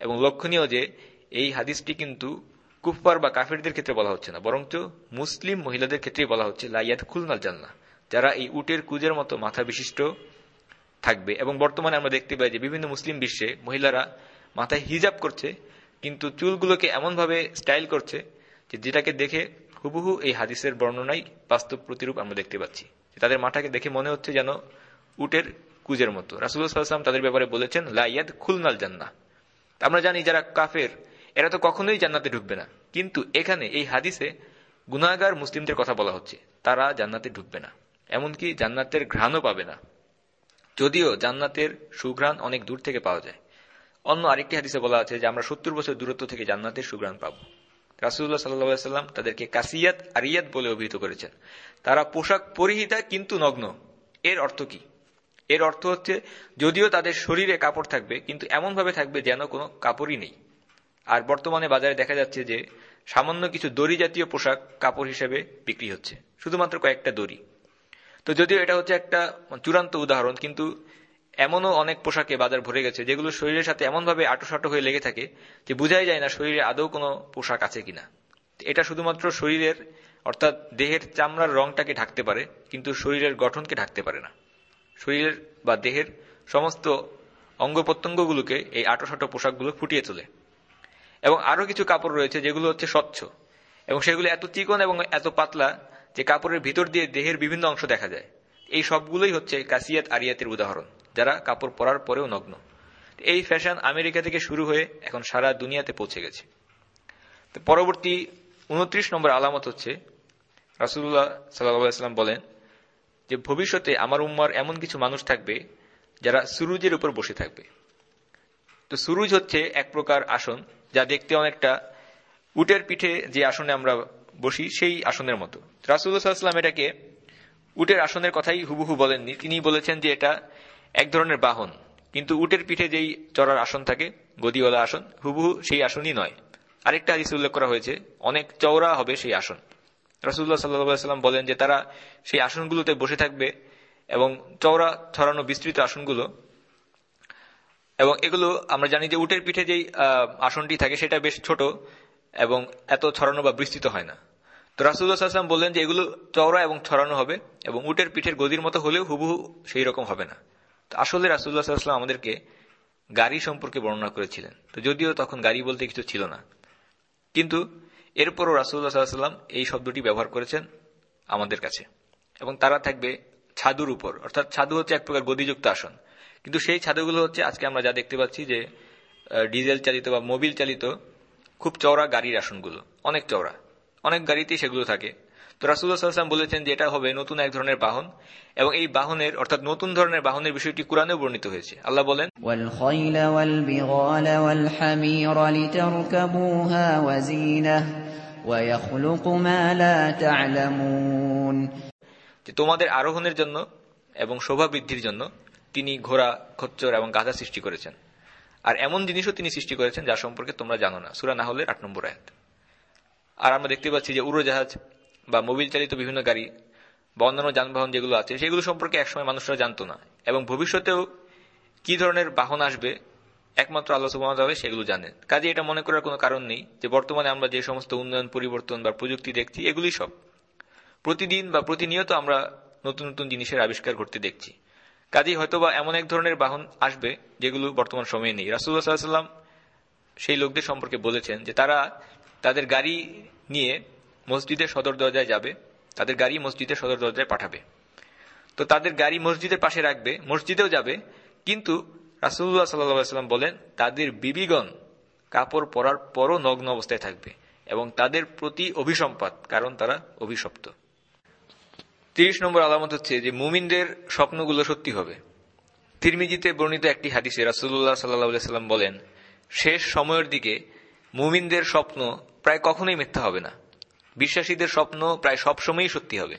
এবং লক্ষণীয় যে, এই হাদিসটি কিন্তু কুফার বা কাফেরদের ক্ষেত্রে বলা হচ্ছে না, বরঞ্চ মুসলিম মহিলাদের ক্ষেত্রেই বলা হচ্ছে লাইয়াদ খুলনাল জান্না যারা এই উটের কুজের মতো মাথা বিশিষ্ট থাকবে। এবং বর্তমানে আমরা দেখতে পাই যে বিভিন্ন মুসলিম বিশ্বে মহিলারা মাথায় হিজাব করছে কিন্তু চুলগুলোকে এমনভাবে স্টাইল করছে যে যেটাকে দেখে হুবহু এই হাদিসের বর্ণনাই বাস্তব প্রতিরূপ আমরা দেখতে পাচ্ছি। তাদের মাথাকে দেখে মনে হচ্ছে যেন উটের কুজের মতো। রাসুল্লাহাম তাদের ব্যাপারে বলেছেন লাইয়াদ খুলনাল জান্না আমরা জানি যারা কাফের, এরা তো কখনোই জান্নাতে ঢুকবে না। কিন্তু এখানে এই হাদিসে গুনাগার মুসলিমদের কথা বলা হচ্ছে, তারা জান্নাতে ঢুকবে না। এমনকি জান্নাতের ঘ্রাণও পাবে না। যদিও জান্নাতের সুঘ্রাণ অনেক দূর থেকে পাওয়া যায়। অন্য আরেকটি হাদিসে বলা আছে যে আমরা সত্তর বছর দূরত্ব থেকে জান্নাতের সুঘ্রাণ পাব। রাসুল্লাহ সাল্লাম তাদেরকে কাসিয়াত, আরিয়াত বলে অভিহিত করেছেন। তারা পোশাক পরিহিতা কিন্তু নগ্ন। এর অর্থ কি? এর অর্থ হচ্ছে, যদিও তাদের শরীরে কাপড় থাকবে, কিন্তু এমনভাবে থাকবে যেন কোনো কাপড়ই নেই। আর বর্তমানে বাজারে দেখা যাচ্ছে যে সামান্য কিছু দড়ি জাতীয় পোশাক কাপড় হিসেবে বিক্রি হচ্ছে। শুধুমাত্র কয়েকটা দড়ি। তো যদিও এটা হচ্ছে একটা চূড়ান্ত উদাহরণ, কিন্তু এমনও অনেক পোশাকে বাজার ভরে গেছে, যেগুলো শরীরের সাথে এমনভাবে আটোসাটো হয়ে লেগে থাকে যে বোঝাই যায় না শরীরে আদৌ কোনো পোশাক আছে কিনা। এটা শুধুমাত্র শরীরের, অর্থাৎ দেহের চামড়ার রংটাকে ঢাকতে পারে, কিন্তু শরীরের গঠনকে ঢাকতে পারে না। শরীরের বা দেহের সমস্ত অঙ্গ প্রত্যঙ্গগুলোকে এই আটোসাটো পোশাকগুলো ফুটিয়ে তোলে। এবং আরও কিছু কাপড় রয়েছে যেগুলো হচ্ছে স্বচ্ছ। এবং সেগুলো এত চিকন এবং এত পাতলা যে কাপড়ের ভিতর দিয়ে দেহের বিভিন্ন অংশ দেখা যায়। এই সবগুলোই হচ্ছে কাসিয়াত আরিয়াতের উদাহরণ। যারা কাপড় পরার পরেও নগ্ন। এই ফ্যাশন আমেরিকা থেকে শুরু হয়ে এখন সারা দুনিয়াতে পৌঁছে গেছে। পরবর্তী উনত্রিশ নম্বর আলামত হচ্ছে রাসুল্লাহ সাল্লাম বলেন যে, ভবিষ্যতে আমার উম্মার এমন কিছু মানুষ থাকবে যারা সুরুজের উপর বসে থাকবে। তো সুরুজ হচ্ছে এক প্রকার আসন যা দেখতে অনেকটা উটের পিঠে যে আসনে আমরা বসি সেই আসনের মতো। রাসুল্লাহাম এটাকে উটের আসনের কথাই হুবহু বলেননি। তিনি বলেছেন যে, এটা এক ধরনের বাহন। কিন্তু উটের পিঠে যেই চড়ার আসন থাকে, গদিওয়ালা আসন, হুবহু সেই আসনই নয়। আরেকটা হাদিস উল্লেখ করা হয়েছে, অনেক চওড়া হবে সেই আসন। রাসুল্লাহ সাল্লাম বলেন যে তারা সেই আসনগুলোতে বসে থাকবে এবং চওড়া, ছড়ানো, বিস্তৃত আসনগুলো এবং এগুলো আমরা জানি যে উটের পিঠে যেই আসনটি থাকে সেটা বেশ ছোট এবং এত ছড়ানো বা বিস্তৃত হয় না। তো রাসুল্লাহাম বললেন যে এগুলো চওড়া এবং ছড়ানো হবে এবং উটের পিঠের গদির মতো হলেও হুবহু সেই রকম হবে না। আসলে রাসুল্লাহ সাল্লাম আমাদেরকে গাড়ি সম্পর্কে বর্ণনা করেছিলেন। তো যদিও তখন গাড়ি বলতে কিছু ছিল না। কিন্তু এরপরও রাসুল্লাহ সাল্লাম এই শব্দটি ব্যবহার করেছেন আমাদের কাছে। এবং তারা থাকবে ছাদুর উপর। অর্থাৎ ছাদু হচ্ছে এক প্রকার গদিযুক্ত আসন। কিন্তু সেই ছাদুগুলো হচ্ছে আজকে আমরা যা দেখতে পাচ্ছি যে ডিজেল চালিত বা মোবিল চালিত খুব চওড়া গাড়ির আসনগুলো। অনেক চওড়া। অনেক গাড়িতেই সেগুলো থাকে। তো রাসুল্লাহাম বলেছেন যে এটা হবে নতুন এক ধরনের বাহন এবং এই বাহনের অর্থাৎ নতুন ধরনের বাহনের বিষয়টি কোরআনেও বর্ণিত হয়েছে। আল্লাহ বলেন তোমাদের আরোহণের জন্য এবং শোভা বৃদ্ধির জন্য তিনি ঘোড়া খচ্চর এবং গাধা সৃষ্টি করেছেন। আর এমন জিনিসও তিনি সৃষ্টি করেছেন যা সম্পর্কে তোমরা জানো না। সুরা না হলে আট নম্বর আয়াত। আর আমরা দেখতে পাচ্ছি যে উড়োজাহাজ বা মোবিল চালিত বিভিন্ন গাড়ি বা অন্যান্য যানবাহন যেগুলো আছে, সেগুলো সম্পর্কে একসময় মানুষরা জানতো না। এবং ভবিষ্যতেও কি ধরনের বাহন আসবে, একমাত্র আল্লাহ সুবাহ সেগুলো জানেন। কাজে এটা মনে করার কোনো কারণ নেই যে বর্তমানে আমরা যে সমস্ত উন্নয়ন, পরিবর্তন বা প্রযুক্তি দেখছি এগুলি সব। প্রতিদিন বা প্রতিনিয়ত আমরা নতুন নতুন জিনিসের আবিষ্কার করতে দেখছি। কাজেই হয়তোবা এমন এক ধরনের বাহন আসবে যেগুলো বর্তমান সময়ে নেই। রাসুল্লাহ সাল্লাম সেই লোকদের সম্পর্কে বলেছেন যে তারা তাদের গাড়ি নিয়ে মসজিদের সদর দরজায় যাবে, তাদের গাড়ি মসজিদের সদর দরজায় পাঠাবে। তো তাদের গাড়ি মসজিদের পাশে রাখবে, মসজিদেও যাবে, কিন্তু রাসুল্লাহ সাল্লাম বলেন, তাদের বিবিগণ কাপড় পরার পরও নগ্ন অবস্থায় থাকবে এবং তাদের প্রতি অভিসম্পাত, কারণ তারা অভিশপ্ত। তিরিশ নম্বর আলামত হচ্ছে যে, মুমিনদের স্বপ্নগুলো সত্যি হবে। তিরমিজিতে বর্ণিত একটি হাদিসে রাসুল্লাহ সাল্লাহ সাল্লাম বলেন, শেষ সময়ের দিকে মুমিনদের স্বপ্ন প্রায় কখনোই মিথ্যা হবে না। বিশ্বাসীদের স্বপ্ন প্রায় সবসময়ই সত্যি হবে।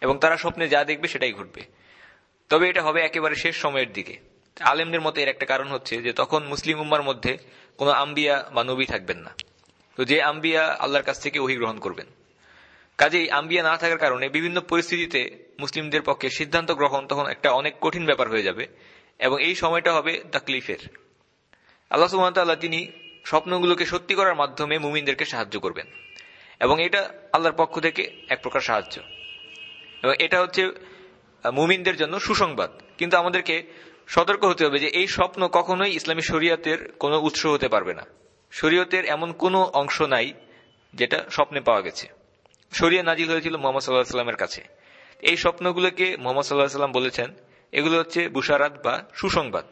এবং তারা স্বপ্নে যা দেখবে সেটাই ঘটবে। তবে এটা হবে একেবারে শেষ সময়ের দিকে। আলেমদের মতে এর একটা কারণ হচ্ছে যে তখন মুসলিম উম্মার মধ্যে কোনো আম্বিয়া বা নবী থাকবেন না। তো যে আম্বিয়া আল্লাহর কাছ থেকে ওহি গ্রহণ করবেন। কাজেই আম্বিয়া না থাকার কারণে বিভিন্ন পরিস্থিতিতে মুসলিমদের পক্ষে সিদ্ধান্ত গ্রহণ তখন একটা অনেক কঠিন ব্যাপার হয়ে যাবে। এবং এই সময়টা হবে তাকলিফের। আল্লাহ সুহামতাল্লাহ তিনি স্বপ্নগুলোকে সত্যি করার মাধ্যমে মুমিনদেরকে সাহায্য করবেন। এবং এটা আল্লাহর পক্ষ থেকে এক প্রকার সাহায্য। এবং এটা হচ্ছে মুমিনদের জন্য সুসংবাদ। কিন্তু আমাদেরকে সতর্ক হতে হবে যে এই স্বপ্ন কখনোই ইসলামী শরীয়তের কোনো উৎস হতে পারবে না। শরীয়তের এমন কোনো অংশ নাই যেটা স্বপ্নে পাওয়া গেছে। শরিয়া নাজিল হয়েছিল মোহাম্মদ সাল্লাহ সাল্লামের কাছে। এই স্বপ্নগুলোকে মোহাম্মদ সাল্লাহ সাল্লাম বলেছেন, এগুলো হচ্ছে বুসারাত বা সুসংবাদ।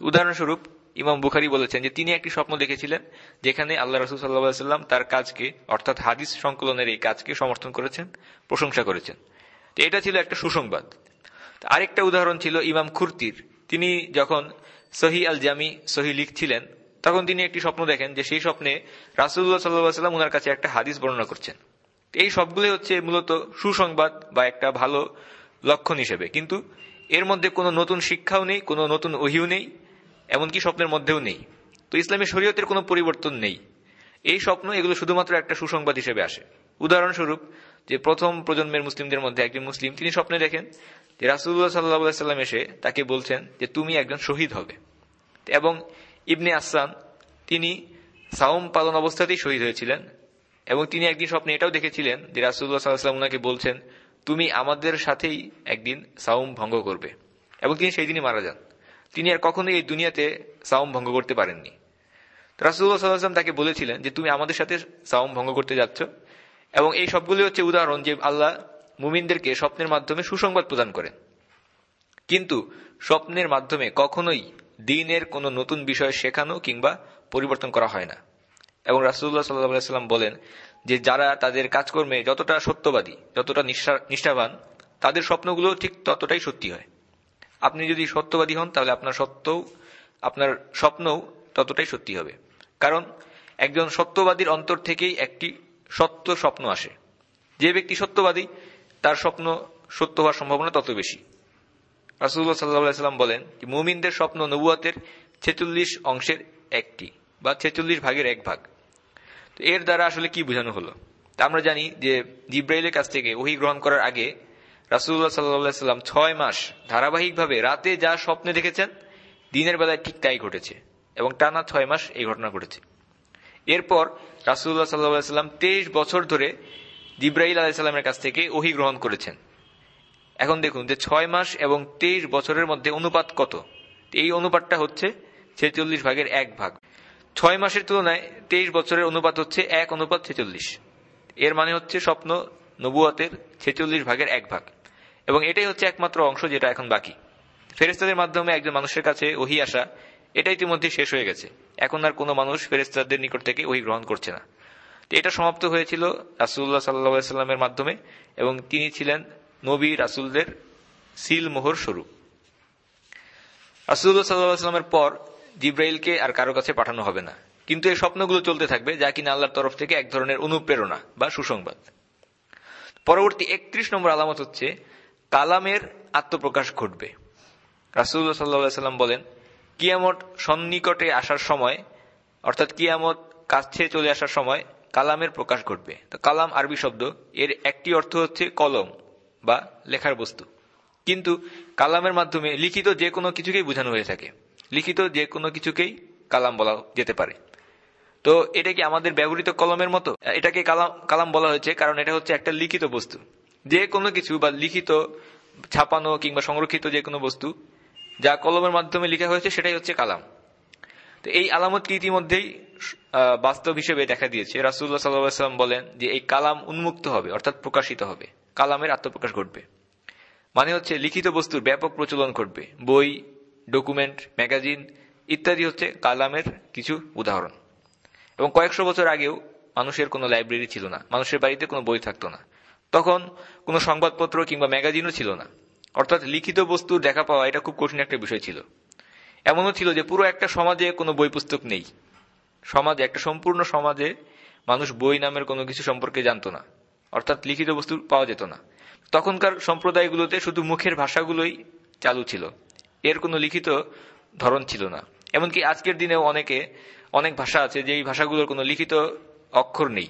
উদাহরণস্বরূপ ইমাম বুখারি বলেছেন যে তিনি একটি স্বপ্ন দেখেছিলেন যেখানে আল্লাহ রসুল সাল্লাহ সাল্লাম তার কাজকে, অর্থাৎ হাদিস সংকলনের এই কাজকে সমর্থন করেছেন, প্রশংসা করেছেন। তো এটা ছিল একটা সুসংবাদ। আরেকটা উদাহরণ ছিল ইমাম খুরতির। তিনি যখন সহি আল জামি সহি লিখছিলেন, তখন তিনি একটি স্বপ্ন দেখেন যে সেই স্বপ্নে রাসুল্লাহ সাল্লাহ সাল্লাম ওনার কাছে একটা হাদিস বর্ণনা করছেন। এই সবগুলো হচ্ছে মূলত সুসংবাদ বা একটা ভালো লক্ষণ হিসেবে। কিন্তু এর মধ্যে কোনো নতুন শিক্ষাও নেই, কোনো নতুন ওহিও নেই। এমনকি স্বপ্নের মধ্যেও নেই। তো ইসলামী শরীয়তের কোনো পরিবর্তন নেই। এই স্বপ্ন এগুলো শুধুমাত্র একটা সুসংবাদ হিসেবে আসে। উদাহরণস্বরূপ, যে প্রথম প্রজন্মের মুসলিমদের মধ্যে একজন মুসলিম, তিনি স্বপ্নে দেখেন যে রাসুল্লাহ সাল্লাহ সাল্লাম এসে তাকে বলছেন যে তুমি একজন শহীদ হবে। এবং ইবনে আসান তিনি সাউম পালন অবস্থাতেই শহীদ হয়েছিলেন। এবং তিনি একদিন স্বপ্নে এটাও দেখেছিলেন যে রাসুল্লাহ সাল্লাহাম ওনাকে বলছেন, তুমি আমাদের সাথেই একদিন সাউম ভঙ্গ করবে। এবং তিনি সেই দিনই মারা যান। তিনি আর কখনোই এই দুনিয়াতে সাউম ভঙ্গ করতে পারেননি। রাসুল্লাহ সাল্লাহাম তাকে বলেছিলেন যে, তুমি আমাদের সাথে সাউম ভঙ্গ করতে যাচ্ছ এবং এই সবগুলি হচ্ছে উদাহরণ যে আল্লাহ মুমিনদেরকে স্বপ্নের মাধ্যমে সুসংবাদ প্রদান করেন। কিন্তু স্বপ্নের মাধ্যমে কখনোই দিনের কোনো নতুন বিষয় শেখানো কিংবা পরিবর্তন করা হয় না। এবং রাসুল্লাহ সাল্লাম বলেন যে, যারা তাদের কাজকর্মে যতটা সত্যবাদী, যতটা নিষ্ঠাবান, তাদের স্বপ্নগুলো ঠিক ততটাই সত্যি হয়। আপনি যদি সত্যবাদী হন, তাহলে আপনার সত্যও, আপনার স্বপ্নও ততটাই সত্যি হবে। কারণ একজন সত্যবাদীর অন্তর থেকেই একটি সত্য স্বপ্ন আসে। যে ব্যক্তি সত্যবাদী, তার স্বপ্ন সত্য হওয়ার সম্ভাবনা তত বেশি। রাসুল্লাহ সাল্লাহ সাল্লাম বলেন যে, মুমিনদের স্বপ্ন নবুয়াতের ছেচল্লিশ অংশের একটি বা ছেচল্লিশ ভাগের এক ভাগ। তো এর দ্বারা আসলে কি বোঝানো হলো? তা আমরা জানি যে জিব্রাইলের কাছ থেকে ওহি গ্রহণ করার আগে রাসুল্লাহ সাল্লাহ সাল্লাম ছয় মাস ধারাবাহিকভাবে রাতে যা স্বপ্নে দেখেছেন, দিনের বেলায় ঠিক তাই ঘটেছে এবং টানা ছয় মাস এই ঘটনা ঘটেছে। এরপর রাসুল্লাহ সাল্লাহ সাল্লাম তেইশ বছর ধরে জিব্রাইল আলাহিসাল্লামের কাছ থেকে ওহি গ্রহণ করেছেন। এখন দেখুন যে ছয় মাস এবং তেইশ বছরের মধ্যে অনুপাত কত? এই অনুপাতটা হচ্ছে ছেচল্লিশ ভাগের এক ভাগ। ছয় মাসের তুলনায় তেইশ বছরের অনুপাত হচ্ছে এক অনুপাত ছেচল্লিশ। এর মানে হচ্ছে স্বপ্ন নবুয়াতের ছেচল্লিশ ভাগের এক ভাগ। এবং এটাই হচ্ছে একমাত্র অংশ যেটা এখন বাকি। ফেরেস্তাদের মাধ্যমে একজন মানুষের কাছে ওহি আসা, এটা ইতিমধ্যে শেষ হয়ে গেছে। এখন আর কোনো মানুষ ফেরেস্তাদের নিকট থেকে ওহি গ্রহণ করছে না। তো এটা সমাপ্ত হয়েছিল রাসুল্লাহ সাল্লা সাল্লামের মাধ্যমে এবং তিনি ছিলেন নবী রাসুলদের সিল মোহর স্বরূপ রাসুল্লাহ সাল্লাহ সাল্লামের পর জিব্রাইলকে আর কারও কাছে পাঠানো হবে না। কিন্তু এই স্বপ্নগুলো চলতে থাকবে, যা কিনা আল্লাহর তরফ থেকে এক ধরনের অনুপ্রেরণা বা সুসংবাদ। পরবর্তী একত্রিশ নম্বর আলামত হচ্ছে কালামের আত্মপ্রকাশ ঘটবে। রাসুল্লাহ সাল্লাহ সাল্লাম বলেন, কিয়ামত সন্নিকটে আসার সময়, অর্থাৎ কিয়ামত কাছে চলে আসার সময় কালামের প্রকাশ ঘটবে। তো কালাম আরবি শব্দ, এর একটি অর্থ হচ্ছে কলম বা লেখার বস্তু। কিন্তু কালামের মাধ্যমে লিখিত যে কোনো কিছুকেই বোঝানো হয়ে থাকে। লিখিত যে কোনো কিছুকেই কালাম বলা যেতে পারে। তো এটা কি আমাদের ব্যবহৃত কলমের মতো? এটাকে কালাম কালাম বলা হয়েছে, কারণ এটা হচ্ছে একটা লিখিত বস্তু। যে কোনো কিছু বা লিখিত, ছাপানো কিংবা সংরক্ষিত যে কোনো বস্তু, যা কলমের মাধ্যমে লেখা হয়েছে, সেটাই হচ্ছে কালাম। তো এই আলামতটি ইতিমধ্যেই বাস্তব হিসেবে দেখা দিয়েছে। রাসুল্লাহ সাল্লাম বলেন যে এই কালাম উন্মুক্ত হবে, অর্থাৎ প্রকাশিত হবে। কালামের আত্মপ্রকাশ ঘটবে। মানে হচ্ছে লিখিত বস্তুর ব্যাপক প্রচলন ঘটবে। বই, ডকুমেন্ট, ম্যাগাজিন ইত্যাদি হচ্ছে কালামের কিছু উদাহরণ। এবং কয়েকশো বছর আগেও মানুষের কোনো লাইব্রেরি ছিল না। মানুষের বাড়িতে কোনো বই থাকতো না। তখন কোনো সংবাদপত্র কিংবা ম্যাগাজিনও ছিল না। অর্থাৎ লিখিত বস্তুর দেখা পাওয়া এটা খুব কঠিন একটা বিষয় ছিল। এমনও ছিল যে পুরো একটা সমাজে কোনো বই পুস্তক নেই। সমাজে, একটা সম্পূর্ণ সমাজে মানুষ বই নামের কোনো কিছু সম্পর্কে জানতো না। অর্থাৎ লিখিত বস্তু পাওয়া যেত না। তখনকার সম্প্রদায়গুলোতে শুধু মুখের ভাষাগুলোই চালু ছিল। এর কোনো লিখিত ধরন ছিল না। এমনকি আজকের দিনেও অনেকে, অনেক ভাষা আছে যে এই ভাষাগুলোর কোনো লিখিত অক্ষর নেই।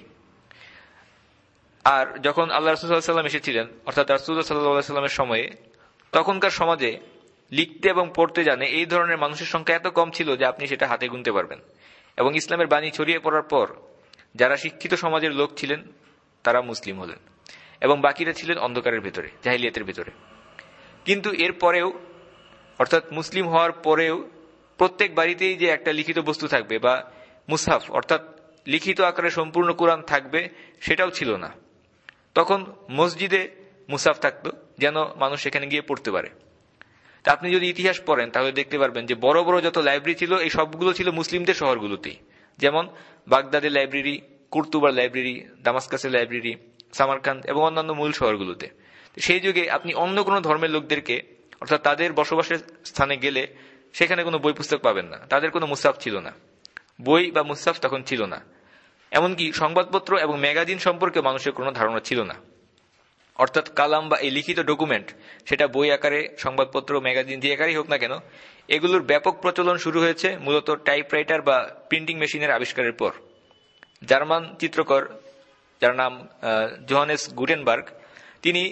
আর যখন আল্লাহ রসুল্লাহাম এসেছিলেন, অর্থাৎ রাসুল্লাহ সাল্লাহ সাল্লামের সময়ে, তখনকার সমাজে লিখতে এবং পড়তে জানে এই ধরনের মানুষের সংখ্যা এত কম ছিল যে আপনি সেটা হাতে গুনতে পারবেন। এবং ইসলামের বাণী ছড়িয়ে পড়ার পর যারা শিক্ষিত সমাজের লোক ছিলেন, তারা মুসলিম হলেন এবং বাকিরা ছিলেন অন্ধকারের ভেতরে, জাহিলিয়াতের ভেতরে। কিন্তু এর পরেও, অর্থাৎ মুসলিম হওয়ার পরেও প্রত্যেক বাড়িতেই যে একটা লিখিত বস্তু থাকবে বা মুসাফ অর্থাৎ লিখিত আকারে সম্পূর্ণ কোরআন থাকবে, সেটাও ছিল না। তখন মসজিদে মুসাফ থাকতো, যেন মানুষ সেখানে গিয়ে পড়তে পারে। তা আপনি যদি ইতিহাস পড়েন, তাহলে দেখতে পারবেন যে বড় বড় যত লাইব্রেরি ছিল, এই সবগুলো ছিল মুসলিমদের শহরগুলোতেই। যেমন বাগদাদের লাইব্রেরি, কুর্তুবার লাইব্রেরি, দামাসকাসের লাইব্রেরি, সামারকান্দ এবং অন্যান্য মূল শহরগুলোতে। সেই যুগে আপনি অন্য কোনো ধর্মের লোকদেরকে, অর্থাৎ তাদের বসবাসের স্থানে গেলে সেখানে কোনো বই পুস্তক পাবেন না। তাদের কোনো মুসাফ ছিল না। বই বা মুসাফ তখন ছিল না। এমনকি সংবাদপত্র এবং ম্যাগাজিন সম্পর্কে মানুষের কোনো ধারণা ছিল না। অর্থাৎ কালাম বা এই লিখিত ডকুমেন্ট, সেটা বই আকারে, সংবাদপত্র, ম্যাগাজিন যে আকারেই হোক না কেন, এগুলোর ব্যাপক প্রচলন শুরু হয়েছে মূলত টাইপরাইটার বা প্রিন্টিং মেশিনের আবিষ্কারের পর। জার্মান চিত্রকর, যার নাম জোহানেস গুটেনবার্গ, তিনি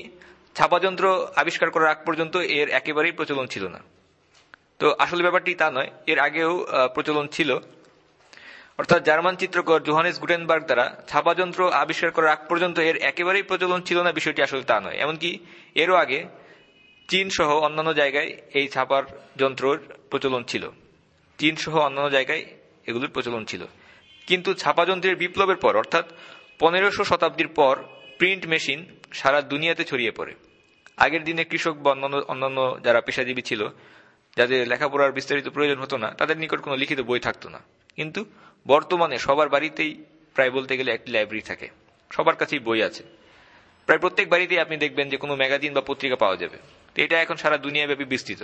ছাপাযন্ত্র আবিষ্কার করার আগ পর্যন্ত এর একেবারেই প্রচলন ছিল না। তো আসলে ব্যাপারটি তা নয়, এর আগেও প্রচলন ছিল। অর্থাৎ জার্মান চিত্রকর জোহানেস গুটেনবার্গ দ্বারা ছাপাযন্ত্র আবিষ্কার করার আগ পর্যন্ত এর একেবারেই প্রচলন ছিল না বিষয়টি আসলে তা নয়। এমনকি এরও আগে চীন সহ অন্যান্য জায়গায় এই ছাপার যন্ত্রর প্রচলন ছিল। চীন সহ অন্যান্য জায়গায় এগুলোর প্রচলন ছিল। কিন্তু ছাপাযন্ত্রের বিপ্লবের পর, অর্থাৎ পনেরোশো শতাব্দীর পর, প্রিন্ট মেশিন সারা দুনিয়াতে ছড়িয়ে পড়ে। আগের দিনে কৃষক বা অন্যান্য অন্যান্য যারা পেশাজীবী ছিল, যাদের লেখাপড়ার বিস্তারিত প্রয়োজন হতো না, তাদের নিকট কোনো লিখিত বই থাকতো না। কিন্তু বর্তমানে সবার বাড়িতেই প্রায় বলতে গেলে একটি লাইব্রেরি থাকে। সবার কাছেই বই আছে। প্রায় প্রত্যেক বাড়িতেই আপনি দেখবেন যে কোনো ম্যাগাজিন বা পত্রিকা পাওয়া যাবে। তো এটা এখন সারা দুনিয়াব্যাপী বিস্তৃত।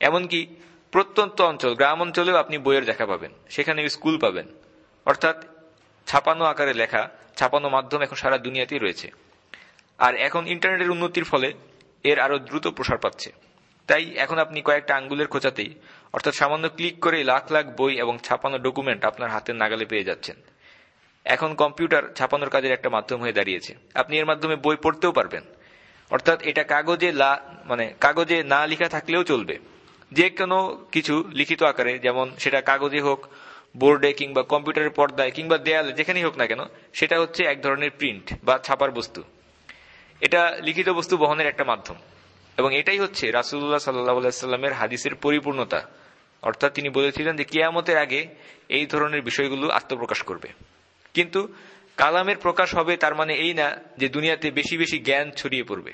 এমনকি প্রত্যন্ত অঞ্চল, গ্রাম অঞ্চলেও আপনি বইয়ের দেখা পাবেন। সেখানে স্কুল পাবেন। অর্থাৎ ছাপানো আকারে লেখা, ছাপানো মাধ্যম এখন সারা দুনিয়াতেই রয়েছে। আর এখন ইন্টারনেটের উন্নতির ফলে এর আরও দ্রুত প্রসার পাচ্ছে। তাই এখন আপনি কয়েকটা আঙ্গুলের খোঁচাতেই অর্থাৎ সামান্য ক্লিক করে লাখ লাখ বই এবং ছাপানো ডকুমেন্ট আপনার হাতের নাগালে পেয়ে যাচ্ছেন। এখন কম্পিউটার ছাপানোর কাজের একটা মাধ্যম হয়ে দাঁড়িয়েছে। আপনি এর মাধ্যমে বই পড়তেও পারবেন। অর্থাৎ এটা কাগজে লা মানে কাগজে না লিখা থাকলেও চলবে। যে কোনো কিছু লিখিত আকারে, যেমন সেটা কাগজে হোক, বোর্ডে কিংবা কম্পিউটারের পর্দায় কিংবা দেয়ালে, যেখানেই হোক না কেন, সেটা হচ্ছে এক ধরনের প্রিন্ট বা ছাপার বস্তু। এটা লিখিত বস্তু বহনের একটা মাধ্যম। এবং এটাই হচ্ছে রাসুল্লাহ সাল্লাহামের হাদিসের পরিপূর্ণতা। অর্থাৎ তিনি বলেছিলেন যে কিয়ামতের আগে এই ধরনের বিষয়গুলো আত্মপ্রকাশ করবে। কিন্তু কালামের প্রকাশ হবে তার মানে এই না যে দুনিয়াতে বেশি বেশি জ্ঞান ছড়িয়ে পড়বে।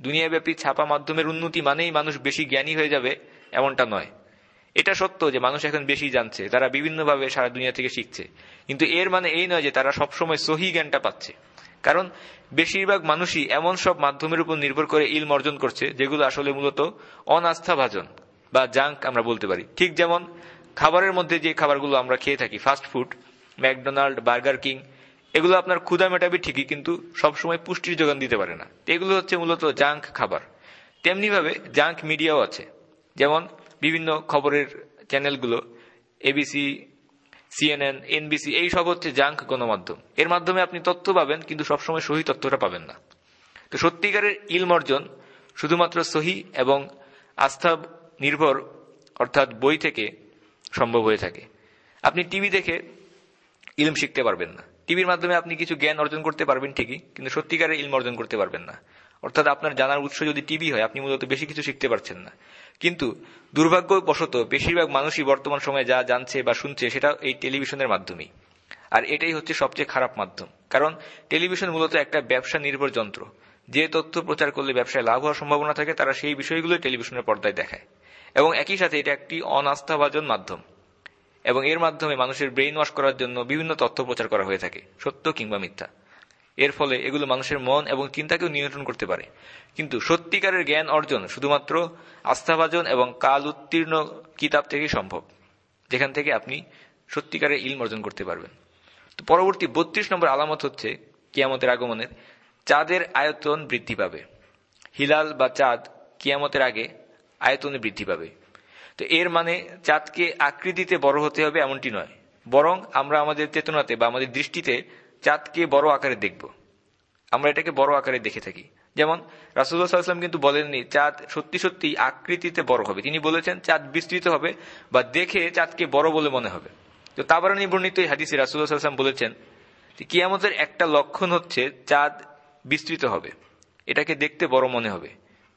দুনিয়াব্যাপী ছাপা মাধ্যমের উন্নতি মানেই মানুষ বেশি জ্ঞানী হয়ে যাবে, এমনটা নয়। এটা সত্য যে মানুষ এখন বেশি জানছে, তারা বিভিন্নভাবে সারা দুনিয়া থেকে শিখছে। কিন্তু এর মানে এই নয় যে তারা সবসময় সহি জ্ঞানটা পাচ্ছে। কারণ বেশিরভাগ মানুষই এমন সব মাধ্যমের উপর নির্ভর করে ইলম অর্জন করছে, যেগুলো আসলে মূলত অনাস্থা ভাজন বা জাঙ্ক আমরা বলতে পারি। ঠিক যেমন খাবারের মধ্যে যে খাবারগুলো আমরা খেয়ে থাকি fast food McDonald, burger King, এগুলো আপনার ক্ষুদা মেটাবে ঠিকই, কিন্তু সবসময় পুষ্টির যোগান দিতে পারে না। এগুলো হচ্ছে মূলত জাঙ্ক খাবার। তেমনিভাবে জাঙ্ক মিডিয়াও আছে। যেমন বিভিন্ন খবরের চ্যানেলগুলো এবিসি সিএনএন এনবিসি এই সব হচ্ছে জাঙ্ক গণমাধ্যম। এর মাধ্যমে আপনি তথ্য পাবেন, কিন্তু সবসময় সহি তথ্যটা পাবেন না। তো সত্যিকারের ইলম অর্জন শুধুমাত্র সহি এবং আস্থা নির্ভর অর্থাৎ বই থেকে সম্ভব হয়ে থাকে। আপনি টিভি দেখে ইলম শিখতে পারবেন না। টিভির মাধ্যমে আপনি কিছু জ্ঞান অর্জন করতে পারবেন ঠিকই, কিন্তু সত্যিকারের ইলম অর্জন করতে পারবেন না। অর্থাৎ আপনার জানার উৎস যদি টিভি হয়, আপনি মূলত বেশি কিছু শিখতে পারছেন না। কিন্তু দুর্ভাগ্যবশত বেশিরভাগ মানুষই বর্তমান সময়ে যা জানছে বা শুনছে সেটা এই টেলিভিশনের মাধ্যমেই। আর এটাই হচ্ছে সবচেয়ে খারাপ মাধ্যম। কারণ টেলিভিশন মূলত একটা ব্যবসা নির্ভর যন্ত্র। যে তথ্য প্রচার করলে ব্যবসায় লাভ হওয়ার সম্ভাবনা থাকে, তারা সেই বিষয়গুলো টেলিভিশনের পর্দায় দেখায়। এবং একই সাথে এটা একটি অনাস্থাভাজন মাধ্যম। এবং এর মাধ্যমে মানুষের ব্রেইন ওয়াশ করার জন্য বিভিন্ন তথ্য প্রচার করা হয়ে থাকে, সত্য কিংবা মিথ্যা। এর ফলে এগুলো মানুষের মন এবং চিন্তাকেও নিয়ন্ত্রণ করতে পারে। কিন্তু সত্যিকারের জ্ঞান অর্জন শুধুমাত্র আস্থাভাজন এবং কাল উত্তীর্ণ কিতাব থেকেই সম্ভব, যেখান থেকে আপনি সত্যিকারের ইলম অর্জন করতে পারবেন। তো পরবর্তী বত্রিশ নম্বর আলামত হচ্ছে কিয়ামতের আগমনের। চাঁদের আয়তন বৃদ্ধি পাবে। হিলাল বা চাঁদ কিয়ামতের আগে আয়তনে বৃদ্ধি পাবে। তো এর মানে চাঁদকে আকৃতিতে বড় হতে হবে এমনটি নয়। বরং আমরা আমাদের চেতনাতে বা আমাদের দৃষ্টিতে চাঁদকে বড় আকারে দেখব। আমরা এটাকে বড় আকারে দেখে থাকি। যেমন রাসুল্লাহ সাল্লাম কিন্তু বলেননি, চাঁদ সত্যি সত্যি আকৃতিতে বড় হবে। তিনি বলেছেন, চাঁদ বিস্তৃত হবে বা দেখে চাঁদকে বড় বলে মনে হবে। তো তাবারানি বর্ণিত এই হাদিসে রাসুল্লাহ সাল্লাম বলেছেন যে, কিয়ামতের একটা লক্ষণ হচ্ছে চাঁদ বিস্তৃত হবে। এটাকে দেখতে বড় মনে হবে।